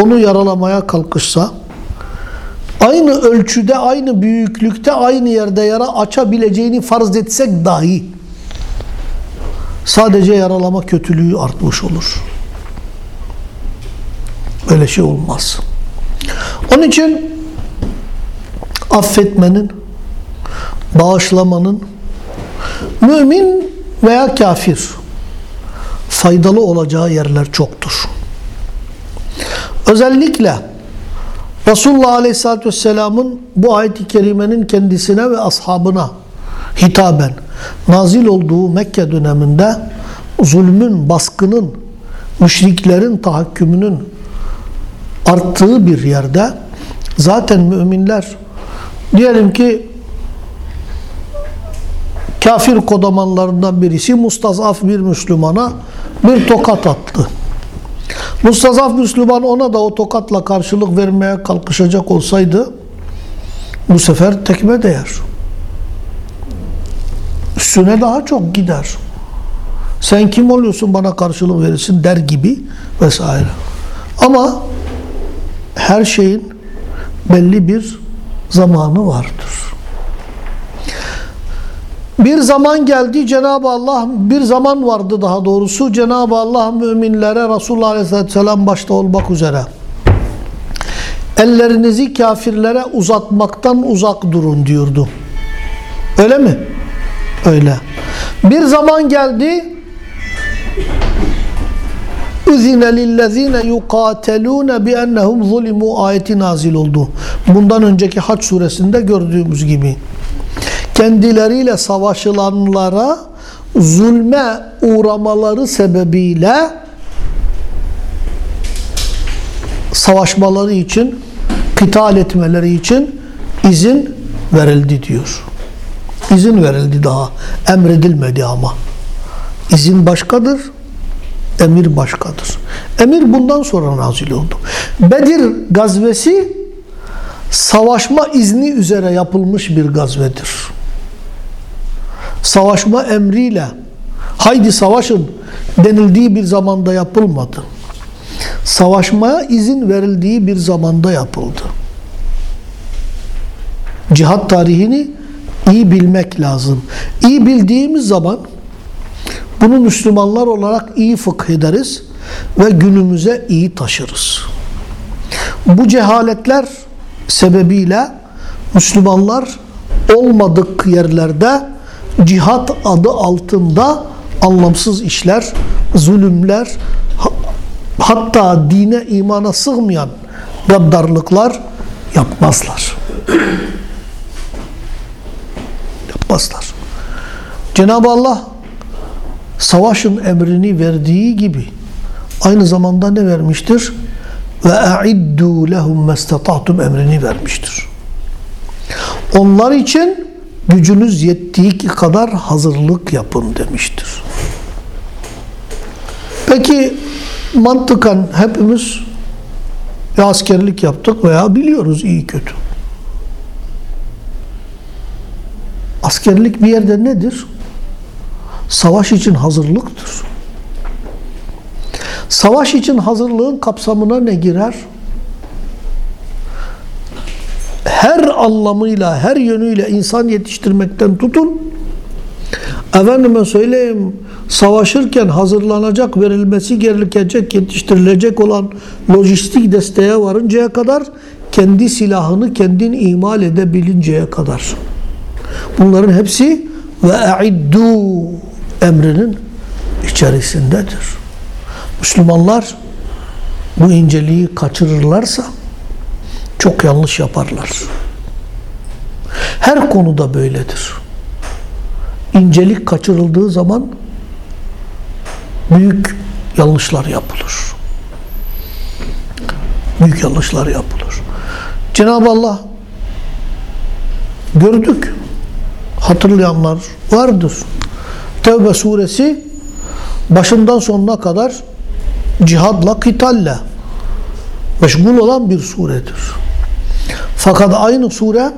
onu yaralamaya kalkışsa, aynı ölçüde, aynı büyüklükte, aynı yerde yara açabileceğini farz etsek dahi, sadece yaralama kötülüğü artmış olur. Böyle şey olmaz. Onun için affetmenin, bağışlamanın mümin veya kafir faydalı olacağı yerler çoktur. Özellikle Resulullah Aleyhisselatü Vesselam'ın bu ayet-i kerimenin kendisine ve ashabına hitaben nazil olduğu Mekke döneminde zulmün, baskının, müşriklerin tahakkümünün arttığı bir yerde zaten müminler diyelim ki kafir kodamanlarından birisi mustazaf bir Müslümana bir tokat attı. Mustazaf Müslüman ona da o tokatla karşılık vermeye kalkışacak olsaydı bu sefer tekme değer. Üstüne daha çok gider. Sen kim oluyorsun bana karşılık verirsin der gibi vesaire. Ama her şeyin belli bir zamanı vardır. Bir zaman geldi Cenab-ı Allah bir zaman vardı daha doğrusu Cenab-ı Allah müminlere Resulullah Aleyhisselatü Vesselam başta olmak üzere ellerinizi kafirlere uzatmaktan uzak durun diyordu. Öyle mi? Öyle. Bir zaman geldi lillezine yukatelune bi ennehum zulimu ayeti nazil oldu. Bundan önceki Haç suresinde gördüğümüz gibi kendileriyle savaşılanlara zulme uğramaları sebebiyle savaşmaları için, kıtal etmeleri için izin verildi diyor. İzin verildi daha. Emredilmedi ama. İzin başkadır, emir başkadır. Emir bundan sonra nazil oldu. Bedir gazvesi savaşma izni üzere yapılmış bir gazvedir. Savaşma emriyle haydi savaşın denildiği bir zamanda yapılmadı. Savaşmaya izin verildiği bir zamanda yapıldı. Cihat tarihini iyi bilmek lazım. İyi bildiğimiz zaman bunu Müslümanlar olarak iyi fıkh ederiz ve günümüze iyi taşırız. Bu cehaletler sebebiyle Müslümanlar olmadık yerlerde cihat adı altında anlamsız işler, zulümler, hatta dine imana sığmayan gaddarlıklar yapmazlar. yapmazlar. Cenab-ı Allah savaşın emrini verdiği gibi aynı zamanda ne vermiştir? Ve a'iddu lehum mastata'tum emrini vermiştir. Onlar için gücünüz yettiği kadar hazırlık yapın demiştir. Peki mantıken hepimiz ya askerlik yaptık veya biliyoruz iyi kötü. Askerlik bir yerde nedir? Savaş için hazırlıktır. Savaş için hazırlığın kapsamına ne girer? Her anlamıyla, her yönüyle insan yetiştirmekten tutun. Efendime söyleyeyim, savaşırken hazırlanacak, verilmesi gerekecek, yetiştirilecek olan lojistik desteğe varıncaya kadar kendi silahını kendin imal edebilinceye kadar. Bunların hepsi ve e'iddu emrinin içerisindedir. Müslümanlar bu inceliği kaçırırlarsa çok yanlış yaparlar. Her konuda böyledir. İncelik kaçırıldığı zaman büyük yanlışlar yapılır. Büyük yanlışlar yapılır. Cenab-ı Allah gördük. Hatırlayanlar vardır. Tevbe suresi başından sonuna kadar cihadla, kitalle meşgul olan bir suredir. Fakat aynı sure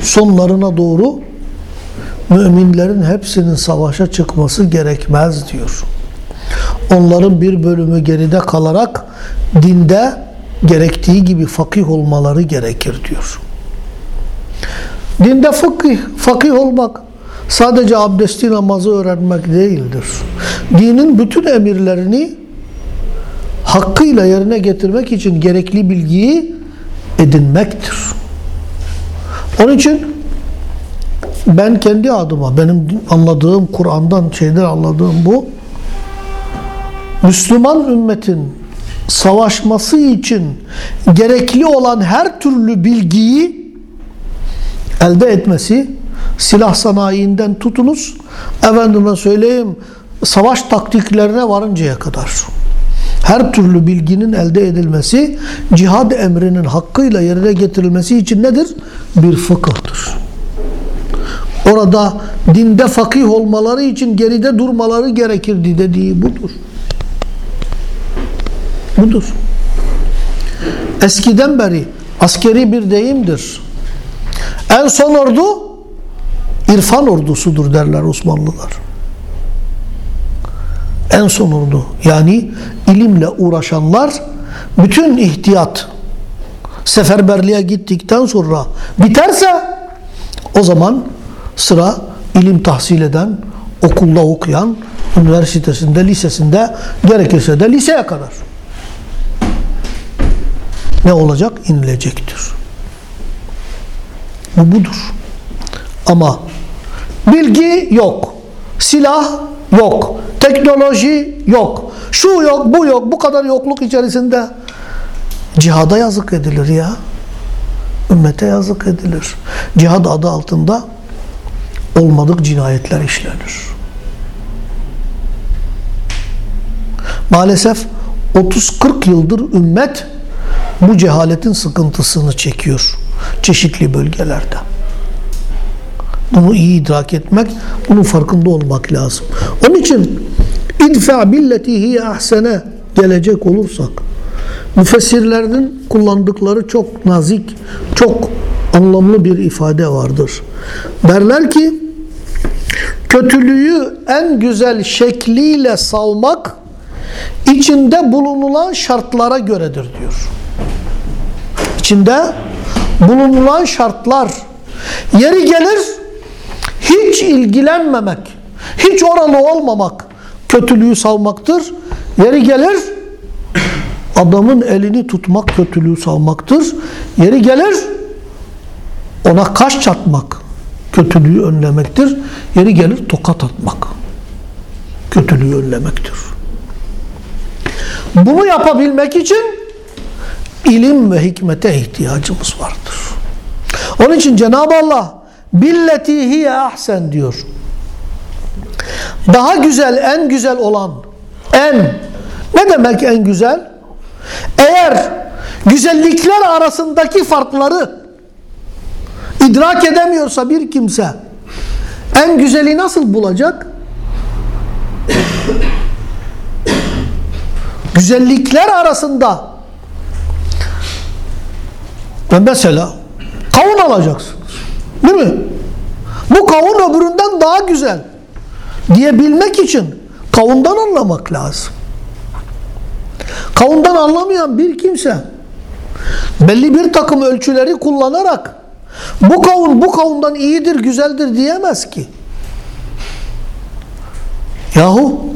sonlarına doğru müminlerin hepsinin savaşa çıkması gerekmez diyor. Onların bir bölümü geride kalarak dinde gerektiği gibi fakih olmaları gerekir diyor. Dinde fakih, fakih olmak sadece abdesti namazı öğrenmek değildir. Dinin bütün emirlerini hakkıyla yerine getirmek için gerekli bilgiyi edinmektir. Onun için ben kendi adıma, benim anladığım Kur'an'dan şeyden anladığım bu, Müslüman ümmetin savaşması için gerekli olan her türlü bilgiyi elde etmesi, silah sanayinden tutunuz, efendime söyleyeyim, savaş taktiklerine varıncaya kadar. Her türlü bilginin elde edilmesi, cihad emrinin hakkıyla yerine getirilmesi için nedir? Bir fıkıhtır. Orada dinde fakih olmaları için geride durmaları gerekirdi dediği budur. Budur. Eskiden beri askeri bir deyimdir. En son ordu irfan ordusudur derler Osmanlılar. En son ordu. Yani ilimle uğraşanlar bütün ihtiyat seferberliğe gittikten sonra biterse o zaman sıra ilim tahsil eden, okulda okuyan, üniversitesinde, lisesinde, gerekirse de liseye kadar. Ne olacak? İnilecektir. Bu budur. Ama bilgi yok. Silah yok. Teknoloji yok. Şu yok, bu yok. Bu kadar yokluk içerisinde cihada yazık edilir ya. Ümmete yazık edilir. Cihad adı altında olmadık cinayetler işlenir. Maalesef 30-40 yıldır ümmet bu cehaletin sıkıntısını çekiyor çeşitli bölgelerde. Bunu iyi idrak etmek, bunun farkında olmak lazım. Onun için idfa billeti hiye ahsene gelecek olursak müfessirlerin kullandıkları çok nazik, çok anlamlı bir ifade vardır. Derler ki kötülüğü en güzel şekliyle savmak içinde bulunulan şartlara göredir diyor. İçinde bulunulan şartlar yeri gelir hiç ilgilenmemek, hiç oralı olmamak kötülüğü savmaktır. Yeri gelir adamın elini tutmak kötülüğü savmaktır. Yeri gelir ona kaş çatmak kötülüğü önlemektir. Yeri gelir tokat atmak kötülüğü önlemektir. Bunu yapabilmek için ilim ve hikmete ihtiyacımız vardır. Onun için Cenab-ı Allah billeti hiye ahsen diyor. Daha güzel, en güzel olan en ne demek en güzel? Eğer güzellikler arasındaki farkları idrak edemiyorsa bir kimse en güzeli nasıl bulacak? Güzellikler arasında ve mesela kavun alacaksınız. Değil mi? Bu kavun öbüründen daha güzel diyebilmek için kavundan anlamak lazım. Kavundan anlamayan bir kimse belli bir takım ölçüleri kullanarak bu kavun bu kavundan iyidir, güzeldir diyemez ki. Yahu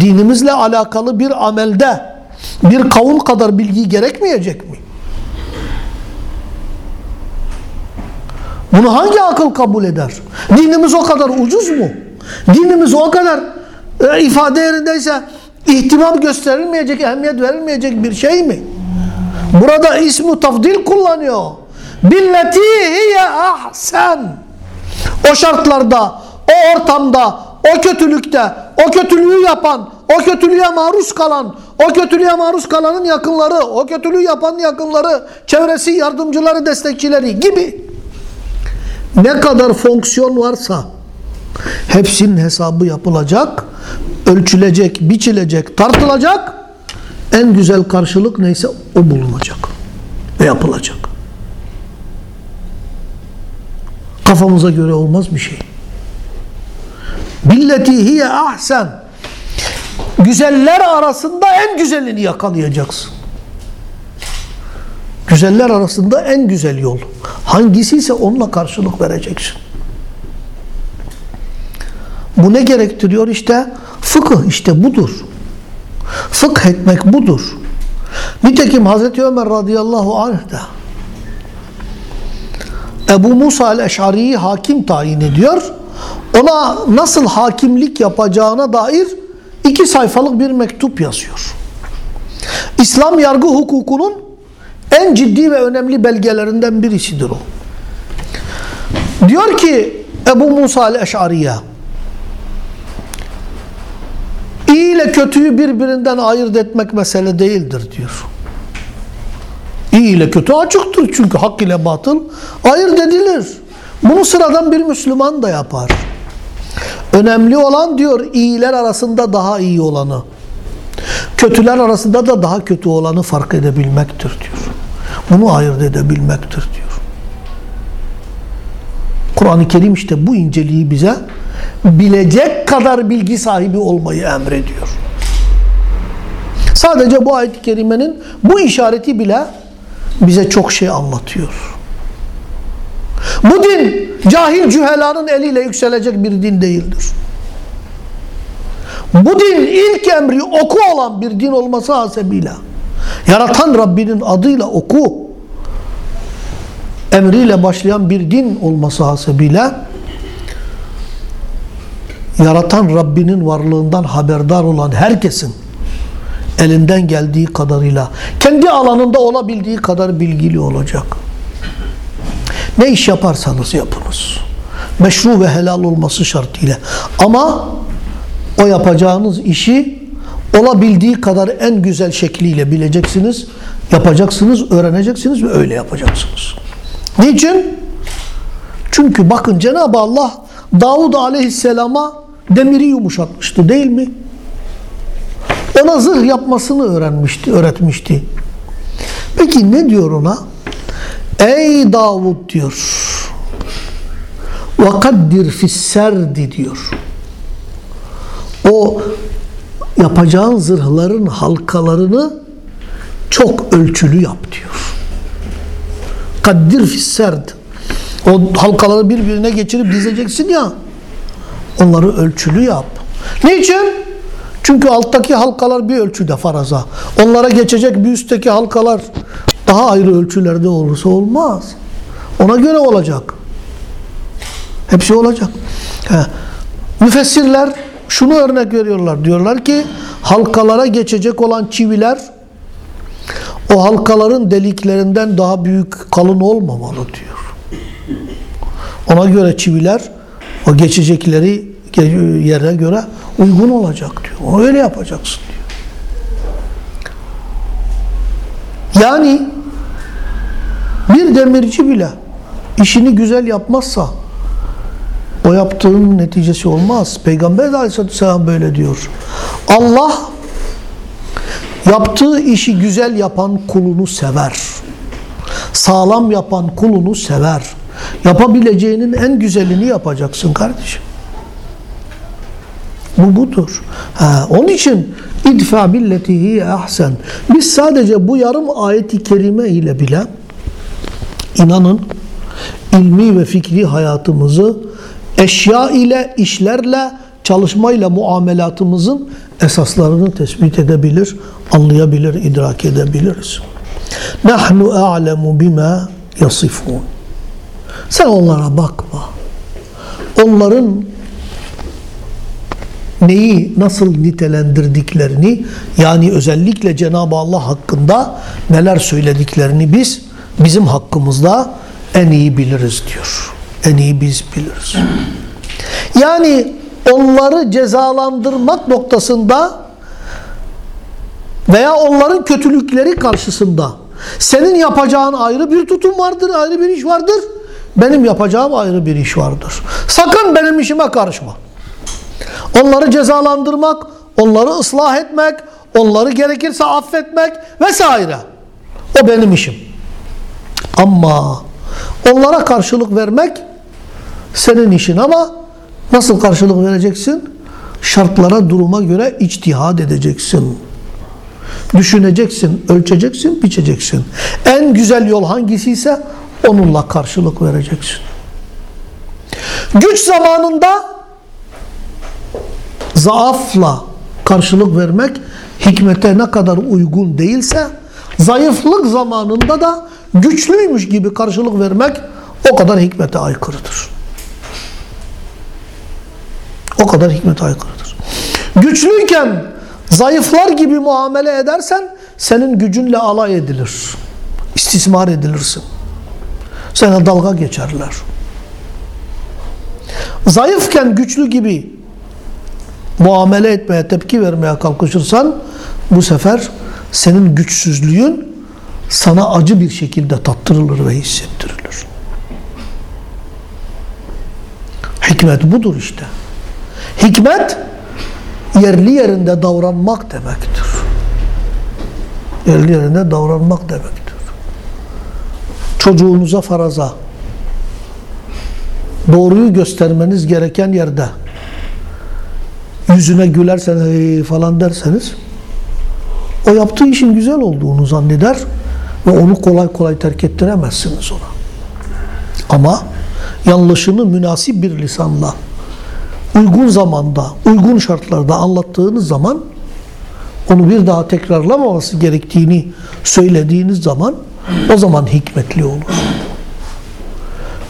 dinimizle alakalı bir amelde bir kavun kadar bilgi gerekmeyecek mi? Bunu hangi akıl kabul eder? Dinimiz o kadar ucuz mu? Dinimiz o kadar e, ifade yerindeyse ihtimam gösterilmeyecek, ehemmiyet verilmeyecek bir şey mi? Burada ismu tafdil kullanıyor. Billeti hiye ahsen. O şartlarda, o ortamda, o kötülükte, o kötülüğü yapan, o kötülüğe maruz kalan, o kötülüğe maruz kalanın yakınları, o kötülüğü yapan yakınları, çevresi, yardımcıları, destekçileri gibi ne kadar fonksiyon varsa hepsinin hesabı yapılacak, ölçülecek, biçilecek, tartılacak. En güzel karşılık neyse o bulunacak ve yapılacak. Kafamıza göre olmaz bir şey. Billeti hiye ahsen. Güzeller arasında en güzelini yakalayacaksın. Güzeller arasında en güzel yol. Hangisi ise onunla karşılık vereceksin. Bu ne gerektiriyor işte? Fıkıh işte budur. Fıkh etmek budur. Nitekim Hazreti Ömer radıyallahu anh da Ebu Musa el-Eş'ari'yi hakim tayin ediyor. Ona nasıl hakimlik yapacağına dair iki sayfalık bir mektup yazıyor. İslam yargı hukukunun en ciddi ve önemli belgelerinden birisidir o. Diyor ki Ebu Musa el-Eş'ari'ye iyi ile kötüyü birbirinden ayırt etmek mesele değildir diyor. İyi ile kötü açıktır çünkü hak ile batıl ayırt edilir. Bunu sıradan bir Müslüman da yapar. Önemli olan diyor iyiler arasında daha iyi olanı, kötüler arasında da daha kötü olanı fark edebilmektir diyor. Bunu ayırt edebilmektir diyor. Kur'an-ı Kerim işte bu inceliği bize bilecek kadar bilgi sahibi olmayı emrediyor. Sadece bu ayet-i kerimenin bu işareti bile bize çok şey anlatıyor. Bu din cahil cühelanın eliyle yükselecek bir din değildir. Bu din ilk emri oku olan bir din olması hasebiyle yaratan Rabbinin adıyla oku emriyle başlayan bir din olması hasebiyle yaratan Rabbinin varlığından haberdar olan herkesin elinden geldiği kadarıyla kendi alanında olabildiği kadar bilgili olacak. Ne iş yaparsanız yapınız. Meşru ve helal olması şartıyla. Ama o yapacağınız işi olabildiği kadar en güzel şekliyle bileceksiniz, yapacaksınız, öğreneceksiniz ve öyle yapacaksınız. Niçin? Çünkü bakın Cenab-ı Allah Davud Aleyhisselam'a demiri yumuşatmıştı değil mi? Ona zırh yapmasını öğrenmişti, öğretmişti. Peki ne diyor ona? Ey Davud diyor. وَقَدِّرْ فِي السَّرْدِ diyor. O yapacağın zırhların halkalarını çok ölçülü yap diyor. Kaddir fisserd. O halkaları birbirine geçirip dizeceksin ya. Onları ölçülü yap. Niçin? Çünkü alttaki halkalar bir ölçüde faraza. Onlara geçecek bir üstteki halkalar daha ayrı ölçülerde olursa olmaz. Ona göre olacak. Hepsi olacak. He. Müfessirler şunu örnek veriyorlar. Diyorlar ki halkalara geçecek olan çiviler o halkaların deliklerinden daha büyük kalın olmamalı diyor. Ona göre çiviler o geçecekleri yere göre uygun olacak diyor. Öyle yapacaksın diyor. Yani bir demirci bile işini güzel yapmazsa o yaptığının neticesi olmaz. Peygamber de aleyhissalatü vesselam böyle diyor. Allah yaptığı işi güzel yapan kulunu sever. Sağlam yapan kulunu sever. Yapabileceğinin en güzelini yapacaksın kardeşim. Bu budur. Ha, onun için idfa billetihi ahsen. Biz sadece bu yarım ayeti kerime ile bile inanın ilmi ve fikri hayatımızı eşya ile, işlerle, çalışmayla muamelatımızın esaslarını tespit edebilir, anlayabilir, idrak edebiliriz. Nahnu a'lemu bima yasifun. Sen onlara bakma. Onların neyi nasıl nitelendirdiklerini yani özellikle Cenab-ı Allah hakkında neler söylediklerini biz bizim hakkımızda en iyi biliriz diyor. En iyi biz biliriz. Yani onları cezalandırmak noktasında veya onların kötülükleri karşısında senin yapacağın ayrı bir tutum vardır, ayrı bir iş vardır. Benim yapacağım ayrı bir iş vardır. Sakın benim işime karışma. Onları cezalandırmak, onları ıslah etmek, onları gerekirse affetmek vesaire. O benim işim. Ama onlara karşılık vermek senin işin ama nasıl karşılık vereceksin? Şartlara, duruma göre içtihad edeceksin. Düşüneceksin, ölçeceksin, biçeceksin. En güzel yol hangisi ise onunla karşılık vereceksin. Güç zamanında zaafla karşılık vermek hikmete ne kadar uygun değilse zayıflık zamanında da güçlüymüş gibi karşılık vermek o kadar hikmete aykırıdır. O kadar hikmete aykırıdır. Güçlüyken zayıflar gibi muamele edersen senin gücünle alay edilir. İstismar edilirsin. Sana dalga geçerler. Zayıfken güçlü gibi muamele etmeye, tepki vermeye kalkışırsan bu sefer senin güçsüzlüğün sana acı bir şekilde tattırılır ve hissettirilir. Hikmet budur işte. Hikmet yerli yerinde davranmak demektir. Yerli yerinde davranmak demektir. Çocuğunuza faraza doğruyu göstermeniz gereken yerde yüzüne gülerseniz falan derseniz o yaptığı işin güzel olduğunu zanneder ve onu kolay kolay terk ettiremezsiniz ona. Ama yanlışını münasip bir lisanla uygun zamanda, uygun şartlarda anlattığınız zaman onu bir daha tekrarlamaması gerektiğini söylediğiniz zaman o zaman hikmetli olur.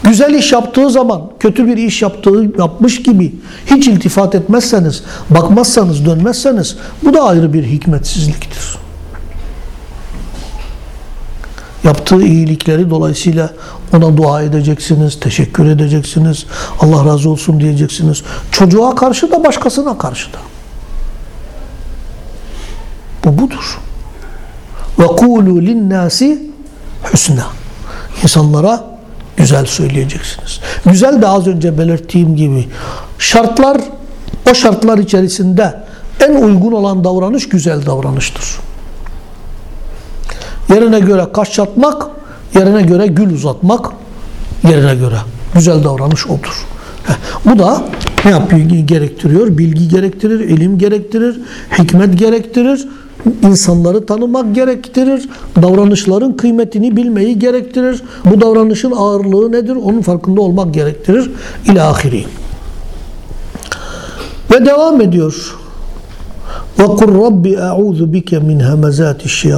Güzel iş yaptığı zaman kötü bir iş yaptığı yapmış gibi hiç iltifat etmezseniz, bakmazsanız, dönmezseniz bu da ayrı bir hikmetsizliktir. Yaptığı iyilikleri dolayısıyla ona dua edeceksiniz, teşekkür edeceksiniz, Allah razı olsun diyeceksiniz. Çocuğa karşı da başkasına karşı da. Bu budur. Ve kulu husna. İnsanlara güzel söyleyeceksiniz. Güzel de az önce belirttiğim gibi şartlar o şartlar içerisinde en uygun olan davranış güzel davranıştır. Yerine göre kaş çatmak, yerine göre gül uzatmak, yerine göre güzel davranış odur. Heh, bu da ne yapıyor gerektiriyor? Bilgi gerektirir, ilim gerektirir, hikmet gerektirir, insanları tanımak gerektirir, davranışların kıymetini bilmeyi gerektirir. Bu davranışın ağırlığı nedir? Onun farkında olmak gerektirir. İlahiri. Ve devam ediyor. Ve kur Rabbi e'udhu bike min hemezati.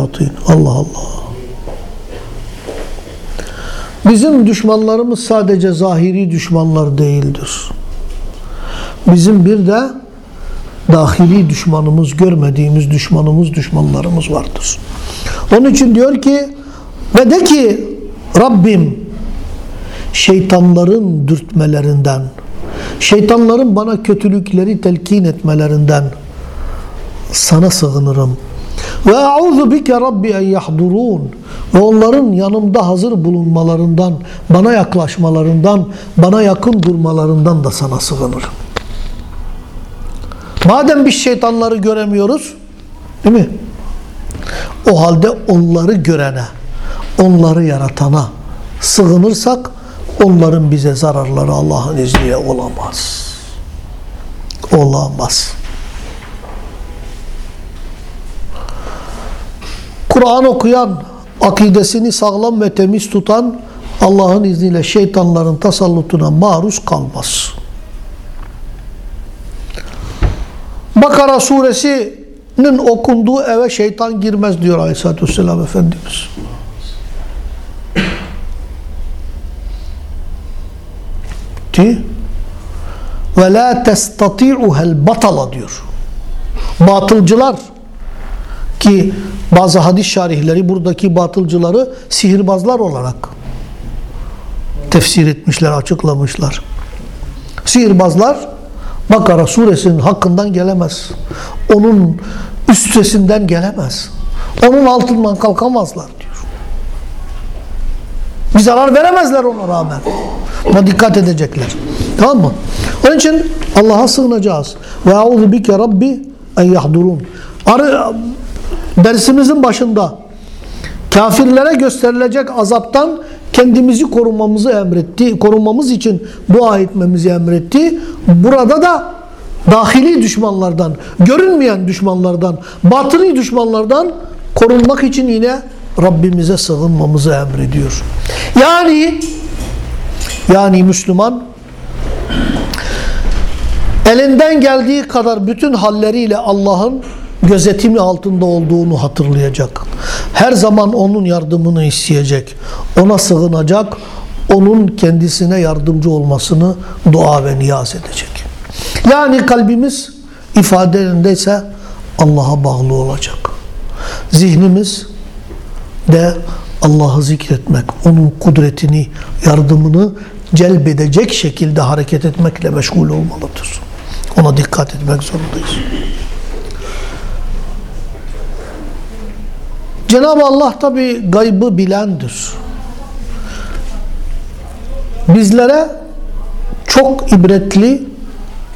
Allah Allah. Bizim düşmanlarımız sadece zahiri düşmanlar değildir. Bizim bir de dahili düşmanımız, görmediğimiz düşmanımız, düşmanlarımız vardır. Onun için diyor ki ve de ki Rabbim şeytanların dürtmelerinden, şeytanların bana kötülükleri telkin etmelerinden sana sığınırım. Ve e'udhu bike rabbi en yahdurun. Ve onların yanımda hazır bulunmalarından, bana yaklaşmalarından, bana yakın durmalarından da sana sığınırım. Madem biz şeytanları göremiyoruz, değil mi? O halde onları görene, onları yaratana sığınırsak onların bize zararları Allah'ın izniyle olamaz. Olamaz. Kur'an okuyan, akidesini sağlam ve temiz tutan Allah'ın izniyle şeytanların tasallutuna maruz kalmaz. Bakara suresinin okunduğu eve şeytan girmez diyor Aleyhisselatü Vesselam Efendimiz. emretti. Ve la testati'uhel batala diyor. Batılcılar ki bazı hadis şarihleri buradaki batılcıları sihirbazlar olarak tefsir etmişler, açıklamışlar. Sihirbazlar Bakara suresinin hakkından gelemez. Onun üstesinden gelemez. Onun altından kalkamazlar diyor. Bir zarar veremezler ona rağmen. Buna dikkat edecekler. Tamam mı? Onun için Allah'a sığınacağız. Ve auzu bike rabbi en yahdurun. Dersimizin başında kafirlere gösterilecek azaptan kendimizi korumamızı emretti. Korunmamız için dua etmemizi emretti. Burada da dahili düşmanlardan, görünmeyen düşmanlardan, batıni düşmanlardan korunmak için yine Rabbimize sığınmamızı emrediyor. Yani yani Müslüman elinden geldiği kadar bütün halleriyle Allah'ın gözetimi altında olduğunu hatırlayacak. Her zaman onun yardımını isteyecek. Ona sığınacak. Onun kendisine yardımcı olmasını dua ve niyaz edecek. Yani kalbimiz ifadelerindeyse Allah'a bağlı olacak. Zihnimiz de Allah'ı zikretmek, onun kudretini, yardımını celbedecek şekilde hareket etmekle meşgul olmalıdır. Ona dikkat etmek zorundayız. Cenab-ı Allah tabi gaybı bilendir. Bizlere çok ibretli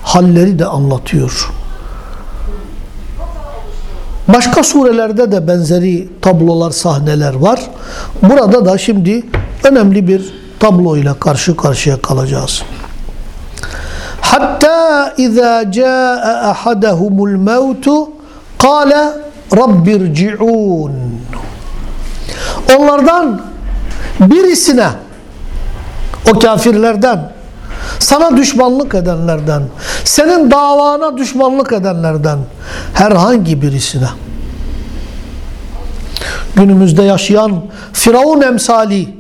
halleri de anlatıyor. Başka surelerde de benzeri tablolar, sahneler var. Burada da şimdi önemli bir tabloyla karşı karşıya kalacağız. Hatta izâ câe ahadahumul mevtu kâle rabbirci'ûn Onlardan birisine o kafirlerden sana düşmanlık edenlerden senin davana düşmanlık edenlerden herhangi birisine günümüzde yaşayan Firavun emsali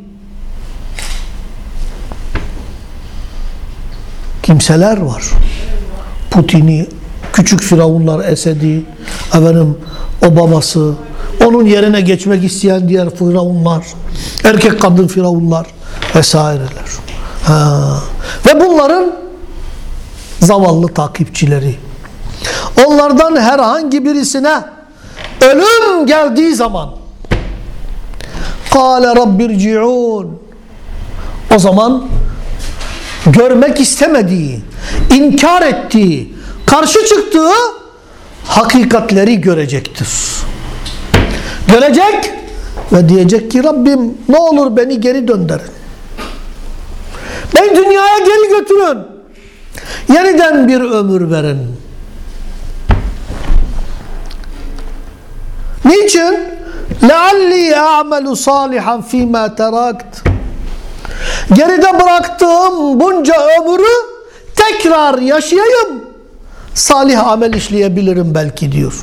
kimseler var. Putin'i, küçük firavunlar, Esed'i, efendim Obama'sı, onun yerine geçmek isteyen diğer firavunlar, erkek kadın firavunlar vesaireler. Ha. Ve bunların zavallı takipçileri. Onlardan herhangi birisine ölüm geldiği zaman قَالَ رَبِّرْجِعُونَ O zaman görmek istemediği, inkar ettiği, karşı çıktığı hakikatleri görecektir. Görecek ve diyecek ki Rabbim ne olur beni geri döndürün. Beni dünyaya geri götürün. Yeniden bir ömür verin. Niçin? لَعَلِّي أَعْمَلُ صَالِحًا فِي مَا تَرَكْتِ Geride bıraktığım bunca ömrü tekrar yaşayayım. Salih amel işleyebilirim belki diyor.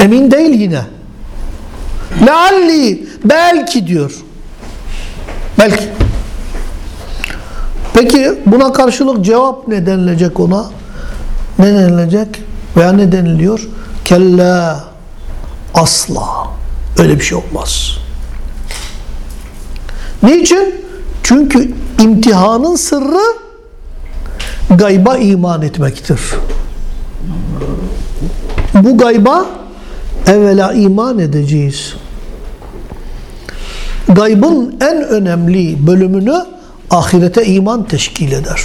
Emin değil yine. Lealli belki diyor. Belki. Peki buna karşılık cevap ne denilecek ona? Ne denilecek? Veya ne deniliyor? Kella asla. Öyle bir şey olmaz. Niçin? Çünkü imtihanın sırrı gayba iman etmektir. Bu gayba evvela iman edeceğiz. Gaybın en önemli bölümünü ahirete iman teşkil eder.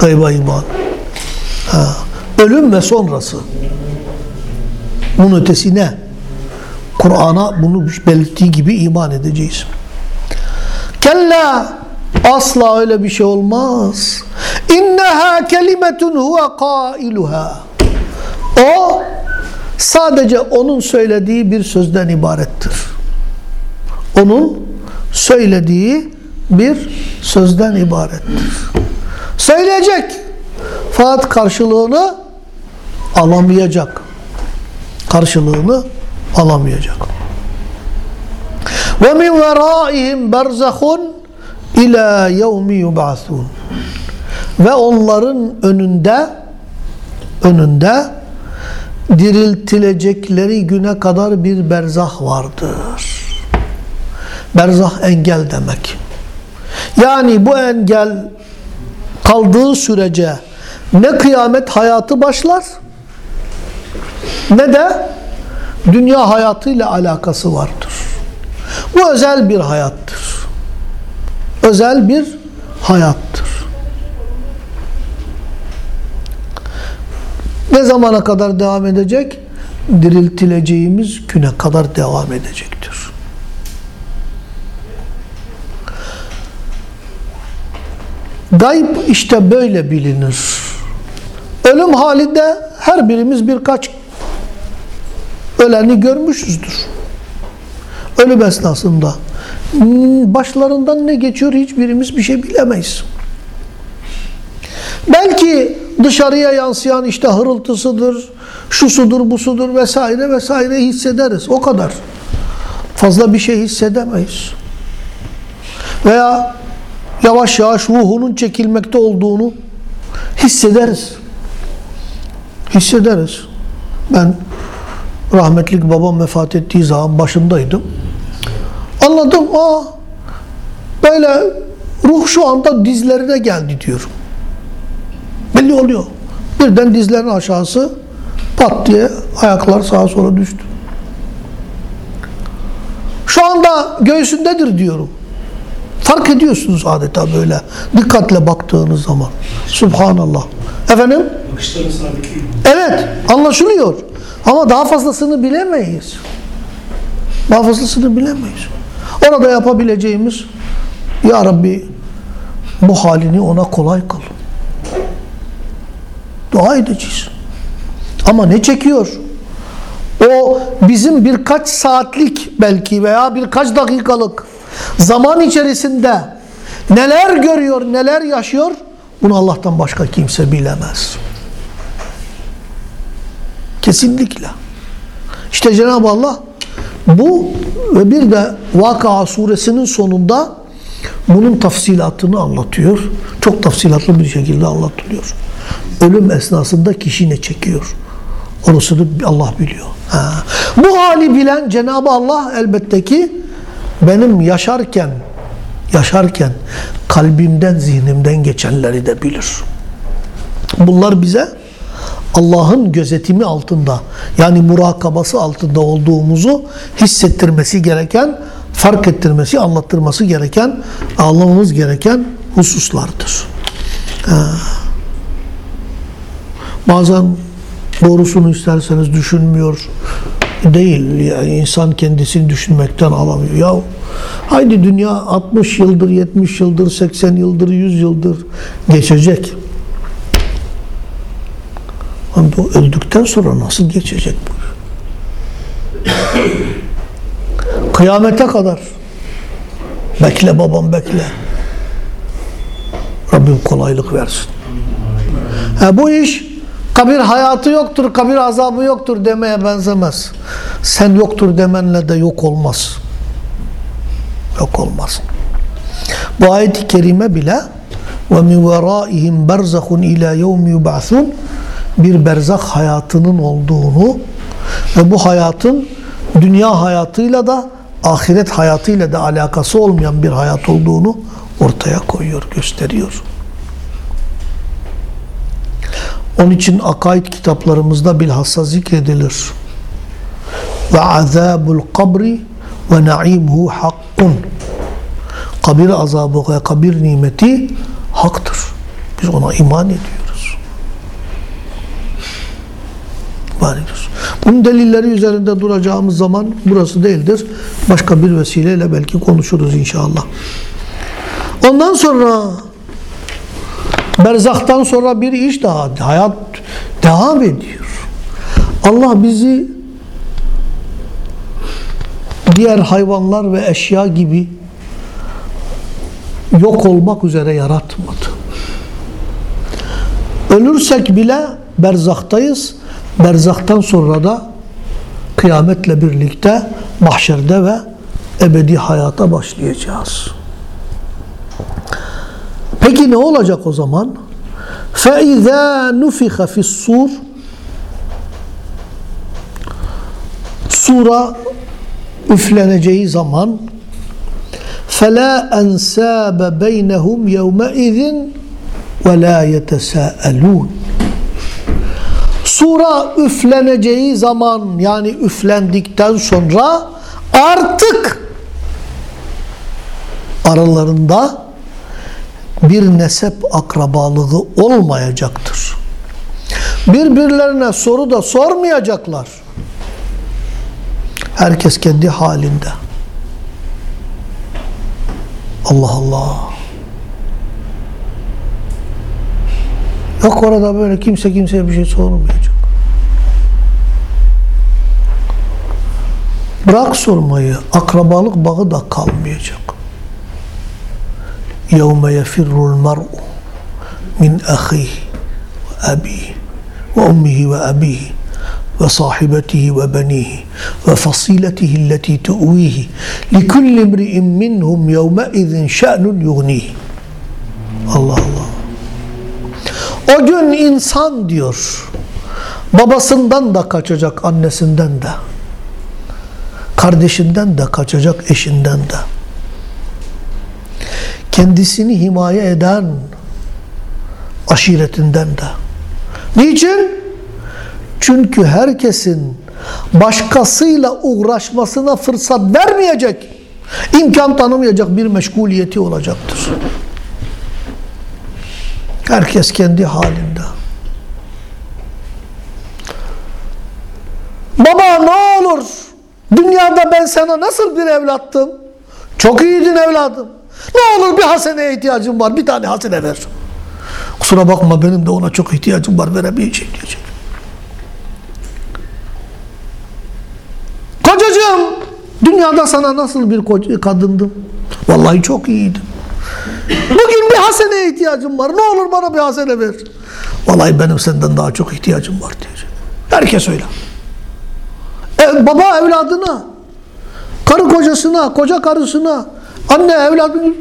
Gayba iman. Ha. Ölüm ve sonrası. Bunun ötesine Kur'an'a bunu belirttiği gibi iman edeceğiz. Kella asla öyle bir şey olmaz. İnneha kelimetun huve kailuha. O sadece onun söylediği bir sözden ibarettir. Onun söylediği bir sözden ibarettir. Söyleyecek. Fakat karşılığını alamayacak. Karşılığını alamayacak. Ve min veraihim berzahun ila yevmi yub'athun. Ve onların önünde önünde diriltilecekleri güne kadar bir berzah vardır. Berzah engel demek. Yani bu engel kaldığı sürece ne kıyamet hayatı başlar ne de dünya hayatıyla alakası vardır. Bu özel bir hayattır. Özel bir hayattır. Ne zamana kadar devam edecek? Diriltileceğimiz güne kadar devam edecektir. Gayb işte böyle bilinir. Ölüm halinde her birimiz birkaç öleni görmüşüzdür. Ölüm esnasında. Hmm, Başlarından ne geçiyor hiçbirimiz bir şey bilemeyiz. Belki dışarıya yansıyan işte hırıltısıdır, şusudur, busudur vesaire vesaire hissederiz. O kadar. Fazla bir şey hissedemeyiz. Veya yavaş yavaş ruhunun çekilmekte olduğunu hissederiz. Hissederiz. Ben rahmetlik babam vefat ettiği zaman başındaydım. Anladım. Aa, böyle ruh şu anda dizlerine geldi diyorum. Belli oluyor. Birden dizlerin aşağısı pat diye ayaklar sağa sola düştü. Şu anda göğsündedir diyorum. Fark ediyorsunuz adeta böyle. Dikkatle baktığınız zaman. Subhanallah. Efendim? Evet, anlaşılıyor. Ama daha fazlasını bilemeyiz. Daha fazlasını bilemeyiz. Orada yapabileceğimiz Ya Rabbi bu halini ona kolay kıl. Dua edeceğiz. Ama ne çekiyor? O bizim birkaç saatlik belki veya birkaç dakikalık zaman içerisinde neler görüyor, neler yaşıyor bunu Allah'tan başka kimse bilemez. Kesinlikle. İşte Cenab-ı Allah bu ve bir de Vakıa suresinin sonunda bunun tafsilatını anlatıyor. Çok tafsilatlı bir şekilde anlatılıyor. Ölüm esnasında kişi ne çekiyor? Orasını Allah biliyor. Ha. Bu hali bilen Cenab-ı Allah elbette ki benim yaşarken yaşarken kalbimden, zihnimden geçenleri de bilir. Bunlar bize Allah'ın gözetimi altında yani murakabası altında olduğumuzu hissettirmesi gereken, fark ettirmesi, anlattırması gereken, anlamamız gereken hususlardır. Ha. Bazen doğrusunu isterseniz düşünmüyor değil. Yani insan kendisini düşünmekten alamıyor. Ya haydi dünya 60 yıldır, 70 yıldır, 80 yıldır, 100 yıldır geçecek. Ama öldükten sonra nasıl geçecek bu? Kıyamete kadar. Bekle babam bekle. Rabbim kolaylık versin. Ha, bu iş kabir hayatı yoktur, kabir azabı yoktur demeye benzemez. Sen yoktur demenle de yok olmaz. Yok olmaz. Bu ayet-i kerime bile min veraihim berzahun ila yevmi yub'asun bir berzak hayatının olduğunu ve bu hayatın dünya hayatıyla da ahiret hayatıyla da alakası olmayan bir hayat olduğunu ortaya koyuyor, gösteriyor. Onun için akaid kitaplarımızda bilhassa zikredilir. Ve azabul kabri ve naimhu hakkun. Kabir azabı ve kabir nimeti haktır. Biz ona iman ediyoruz. İman ediyoruz. Bunun delilleri üzerinde duracağımız zaman burası değildir. Başka bir vesileyle belki konuşuruz inşallah. Ondan sonra Berzaktan sonra bir iş daha, hayat devam ediyor. Allah bizi diğer hayvanlar ve eşya gibi yok olmak üzere yaratmadı. Ölürsek bile berzaktayız. Berzaktan sonra da kıyametle birlikte mahşerde ve ebedi hayata başlayacağız. Peki ne olacak o zaman? فَاِذَا نُفِخَ فِي الصُّورِ Sura üfleneceği zaman فَلَا أَنْسَابَ بَيْنَهُمْ يَوْمَئِذٍ وَلَا يَتَسَاءَلُونَ Sura üfleneceği zaman yani üflendikten sonra artık aralarında bir nesep akrabalığı olmayacaktır. Birbirlerine soru da sormayacaklar. Herkes kendi halinde. Allah Allah. Yok orada böyle kimse kimseye bir şey sormayacak. Bırak sormayı, akrabalık bağı da kalmayacak. يوم يفر المرء من أخيه وأبيه وأمه وأبيه وصاحبته وبنيه وفصيلته التي تؤويه لكل امرئ منهم يومئذ شأن يغنيه الله الله O gün insan diyor, babasından da kaçacak, annesinden de, kardeşinden de kaçacak, eşinden de. Kendisini himaye eden aşiretinden de niçin? Çünkü herkesin başkasıyla uğraşmasına fırsat vermeyecek, imkan tanımayacak bir meşguliyeti olacaktır. Herkes kendi halinde. Baba ne olur dünyada ben sana nasıl bir evlattım? Çok iyiydin evladım. Ne olur bir haseneye ihtiyacım var. Bir tane hasene ver. Kusura bakma benim de ona çok ihtiyacım var veremeyeceğim diyecek. Kocacığım dünyada sana nasıl bir kadındım? Vallahi çok iyiydim. Bugün bir haseneye ihtiyacım var. Ne olur bana bir hasene ver. Vallahi benim senden daha çok ihtiyacım var diyecek. Herkes öyle. E, baba evladına, karı kocasına, koca karısına, anne evladını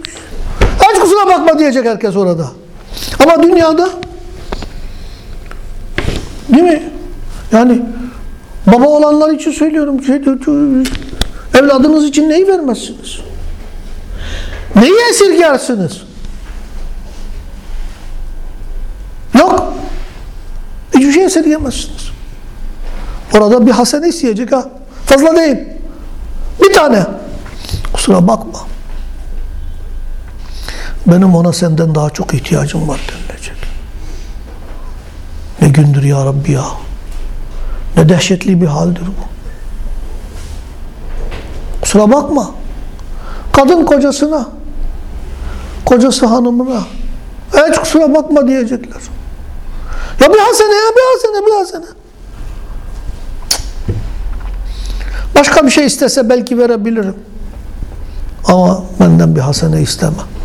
hiç kusura bakma diyecek herkes orada. Ama dünyada değil mi? Yani baba olanlar için söylüyorum. Evladınız için neyi vermezsiniz? Neyi esirgersiniz? Yok. Hiçbir şey esirgemezsiniz. Orada bir hasene isteyecek ha. Fazla değil. Bir tane. Kusura bakma. Benim ona senden daha çok ihtiyacım var denilecek. Ne gündür ya Rabbi ya. Ne dehşetli bir haldir bu. Kusura bakma. Kadın kocasına, kocası hanımına hiç kusura bakma diyecekler. Ya bir hasene ya bir hasene bir hasene. Başka bir şey istese belki verebilirim. Ama benden bir hasene istemem.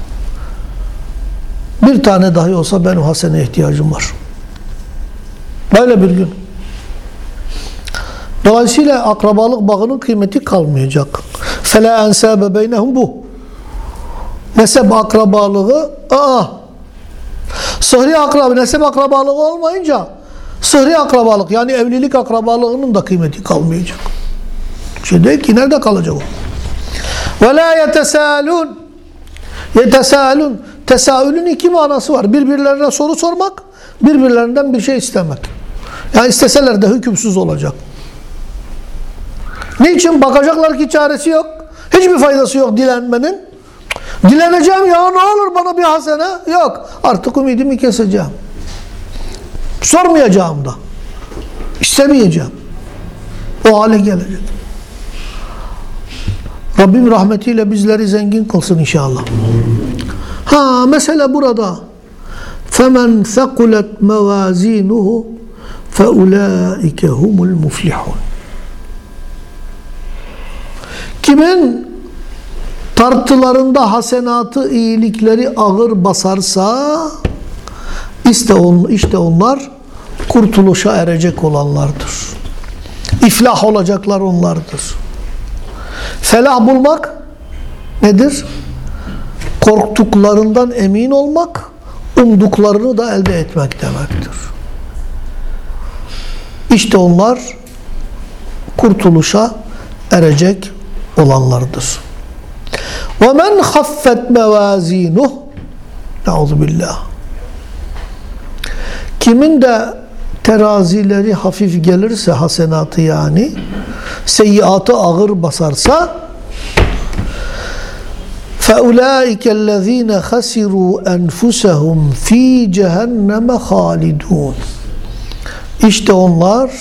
Bir tane dahi olsa benim hasene ihtiyacım var. Böyle bir gün. Dolayısıyla akrabalık bağının kıymeti kalmayacak. فَلَا اَنْسَابَ بَيْنَهُمْ bu. Nesep akrabalığı aa. Sıhri akraba, nesep akrabalığı olmayınca sıhri akrabalık yani evlilik akrabalığının da kıymeti kalmayacak. Şey değil ki nerede kalacak o? وَلَا يَتَسَالُونَ يَتَسَالُونَ Tesaülün iki manası var. Birbirlerine soru sormak, birbirlerinden bir şey istemek. Yani isteseler de hükümsüz olacak. Niçin? Bakacaklar ki çaresi yok. Hiçbir faydası yok dilenmenin. Dileneceğim ya ne olur bana bir hasene. Yok. Artık ümidimi keseceğim. Sormayacağım da. İstemeyeceğim. O hale gelecek. Rabbim rahmetiyle bizleri zengin kılsın inşallah. Ha mesela burada فَمَنْ ثَقُلَتْ مَوَازِينُهُ فَاُولَٰئِكَ هُمُ الْمُفْلِحُونَ Kimin tartılarında hasenatı, iyilikleri ağır basarsa işte, on, işte onlar kurtuluşa erecek olanlardır. İflah olacaklar onlardır. Felah bulmak nedir? Korktuklarından emin olmak, umduklarını da elde etmek demektir. İşte onlar kurtuluşa erecek olanlardır. وَمَنْ خَفَّتْ مَوَازِينُهُ Nauzu billah. Kimin de terazileri hafif gelirse hasenatı yani seyyiatı ağır basarsa فَاُولَٰئِكَ الَّذ۪ينَ خَسِرُوا أَنْفُسَهُمْ ف۪ي جَهَنَّمَ خَالِدُونَ İşte onlar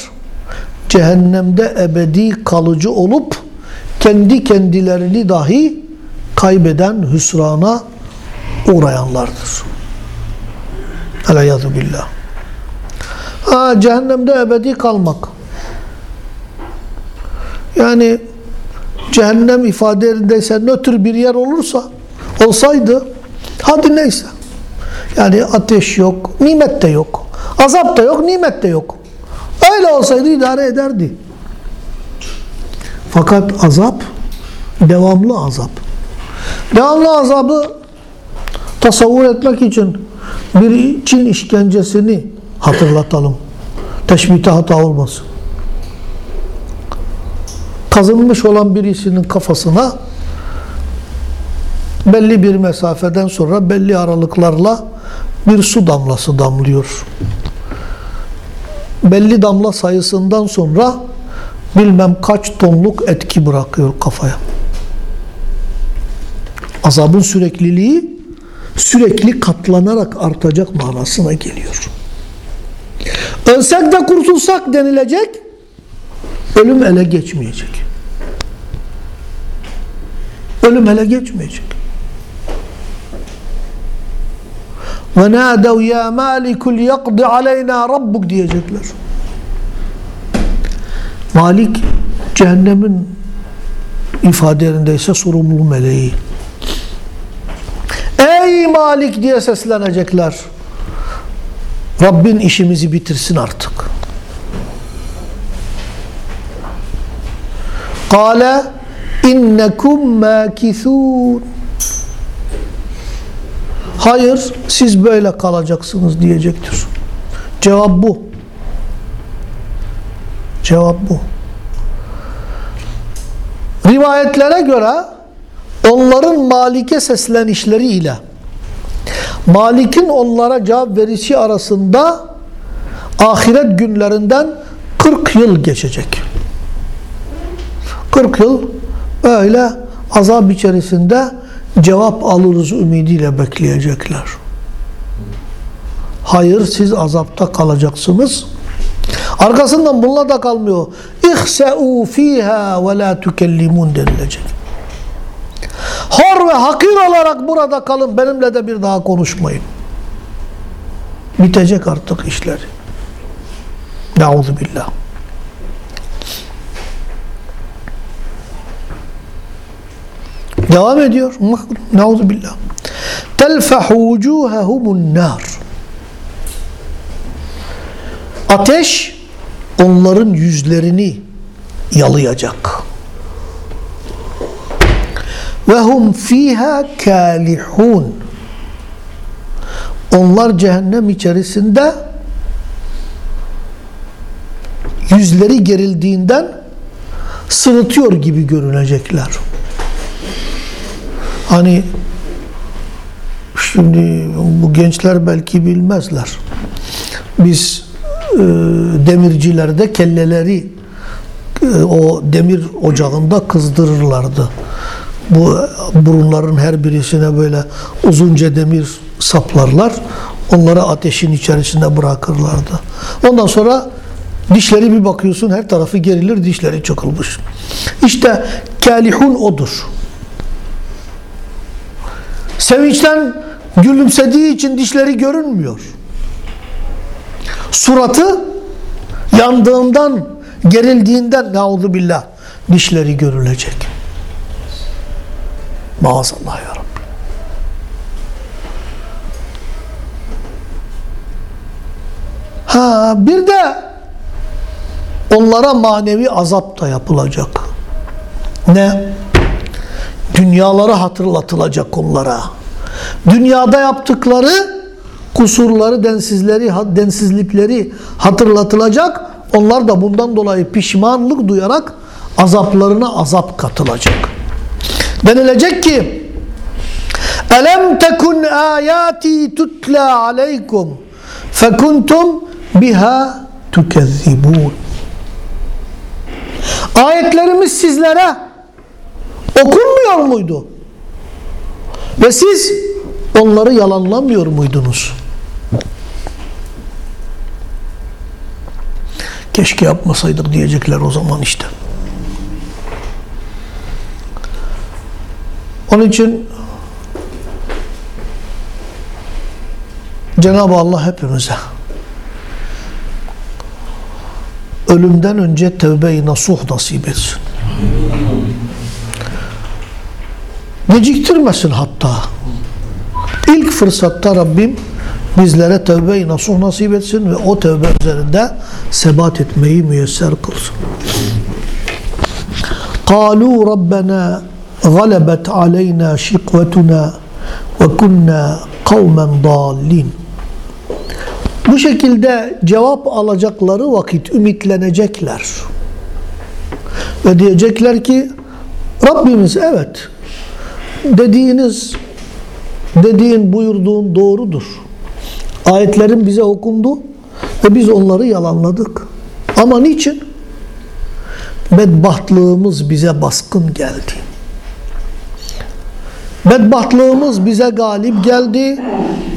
cehennemde ebedi kalıcı olup kendi kendilerini dahi kaybeden hüsrana uğrayanlardır. Elayyadu billah. Ha, cehennemde ebedi kalmak. Yani cehennem ifade yerindeyse nötr bir yer olursa olsaydı hadi neyse. Yani ateş yok, nimet de yok. Azap da yok, nimet de yok. Öyle olsaydı idare ederdi. Fakat azap devamlı azap. Devamlı azabı tasavvur etmek için bir Çin işkencesini hatırlatalım. Teşbihte hata olmasın. Kazınmış olan birisinin kafasına belli bir mesafeden sonra belli aralıklarla bir su damlası damlıyor. Belli damla sayısından sonra bilmem kaç tonluk etki bırakıyor kafaya. Azabın sürekliliği sürekli katlanarak artacak manasına geliyor. Ölsek de kurtulsak denilecek, ölüm ele geçmeyecek. Ölüm ele geçmeyecek. Ve nâdev ya malikul yakdi aleyna rabbuk diyecekler. Malik cehennemin ifadelerindeyse sorumlu meleği. Ey Malik diye seslenecekler. Rabbin işimizi bitirsin artık. Kale innekum makithun. Hayır siz böyle kalacaksınız diyecektir. Cevap bu. Cevap bu. Rivayetlere göre onların Malik'e seslenişleriyle Malik'in onlara cevap verişi arasında ahiret günlerinden 40 yıl geçecek. 40 yıl böyle azap içerisinde cevap alırız ümidiyle bekleyecekler. Hayır siz azapta kalacaksınız. Arkasından bununla da kalmıyor. İhse'u fiha ve la tükellimun denilecek. Hor ve hakir olarak burada kalın. Benimle de bir daha konuşmayın. Bitecek artık işleri. Nauzu billah. Devam ediyor. Nauzu billah. Telfahu vucuhahumun nar. Ateş onların yüzlerini yalayacak. Ve hum fiha kalihun. Onlar cehennem içerisinde yüzleri gerildiğinden sırıtıyor gibi görünecekler. Hani şimdi bu gençler belki bilmezler. Biz e, demircilerde kelleleri e, o demir ocağında kızdırırlardı. Bu burunların her birisine böyle uzunca demir saplarlar. Onları ateşin içerisinde bırakırlardı. Ondan sonra dişleri bir bakıyorsun her tarafı gerilir dişleri çakılmış. İşte kalihun odur. Sevinçten gülümsediği için dişleri görünmüyor. Suratı yandığından, gerildiğinden nauzu billah dişleri görülecek. Maazallah ya Rabbi. Ha bir de onlara manevi azap da yapılacak. Ne? Dünyaları hatırlatılacak onlara. Dünyada yaptıkları kusurları, densizleri, densizlikleri hatırlatılacak. Onlar da bundan dolayı pişmanlık duyarak azaplarına azap katılacak. Denilecek ki Elem tekun ayati tutla aleykum fekuntum biha tükezzibun Ayetlerimiz sizlere okunmuyor muydu? Ve siz onları yalanlamıyor muydunuz? Keşke yapmasaydık diyecekler o zaman işte. Onun için Cenab-ı Allah hepimize ölümden önce tevbe-i nasuh nasip etsin. Geciktirmesin hatta. İlk fırsatta Rabbim bizlere tevbe-i nasuh nasip etsin ve o tevbe üzerinde sebat etmeyi müyesser kılsın. قالوا ربنا غلبت علينا شقوتنا وكنا قوما ضالين bu şekilde cevap alacakları vakit ümitlenecekler. Ve diyecekler ki Rabbimiz evet dediğiniz dediğin buyurduğun doğrudur. Ayetlerin bize okundu ve biz onları yalanladık. Ama niçin? Bedbahtlığımız bize baskın geldi. Bedbahtlığımız bize galip geldi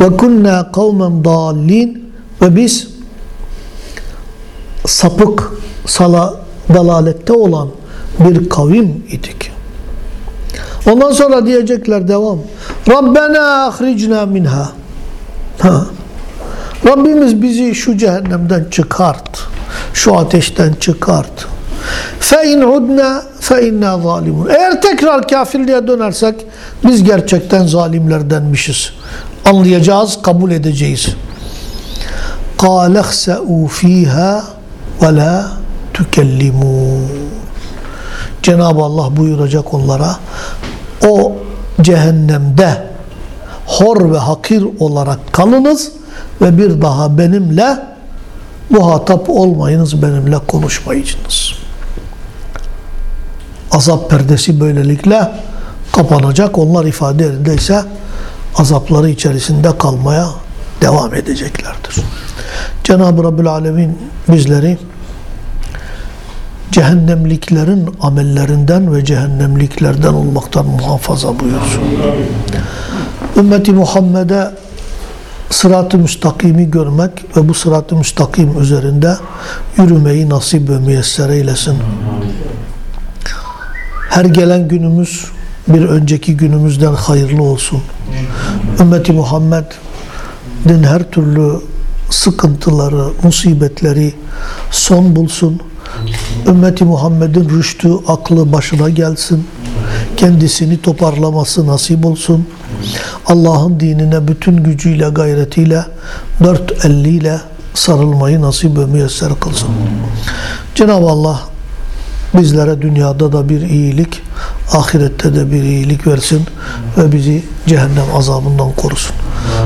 ve kunna kavmen dallin ve biz sapık, sala, dalalette olan bir kavim idik. Ondan sonra diyecekler devam. Rabbena ahricna minha. Ha. Rabbimiz bizi şu cehennemden çıkart. Şu ateşten çıkart. Fe in udna fe inna zalimun. Eğer tekrar kafirliğe dönersek biz gerçekten zalimlerdenmişiz. Anlayacağız, kabul edeceğiz. قال اخسأوا فيها ولا تكلمون Cenab-ı Allah buyuracak onlara o cehennemde hor ve hakir olarak kalınız ve bir daha benimle muhatap olmayınız, benimle konuşmayınız. Azap perdesi böylelikle kapanacak. Onlar ifade yerindeyse azapları içerisinde kalmaya devam edeceklerdir. Cenab-ı Rabbül Alemin bizleri cehennemliklerin amellerinden ve cehennemliklerden olmaktan muhafaza buyursun. Ümmeti Muhammed'e sırat-ı müstakimi görmek ve bu sırat-ı müstakim üzerinde yürümeyi nasip ve müyesser eylesin. Her gelen günümüz bir önceki günümüzden hayırlı olsun. Ümmeti Muhammed'in her türlü sıkıntıları, musibetleri son bulsun. Ümmeti Muhammed'in rüştü, aklı başına gelsin. Kendisini toparlaması nasip olsun. Allah'ın dinine bütün gücüyle, gayretiyle, dört elliyle sarılmayı nasip ve müyesser kılsın. Cenab-ı Allah bizlere dünyada da bir iyilik, ahirette de bir iyilik versin ve bizi cehennem azabından korusun.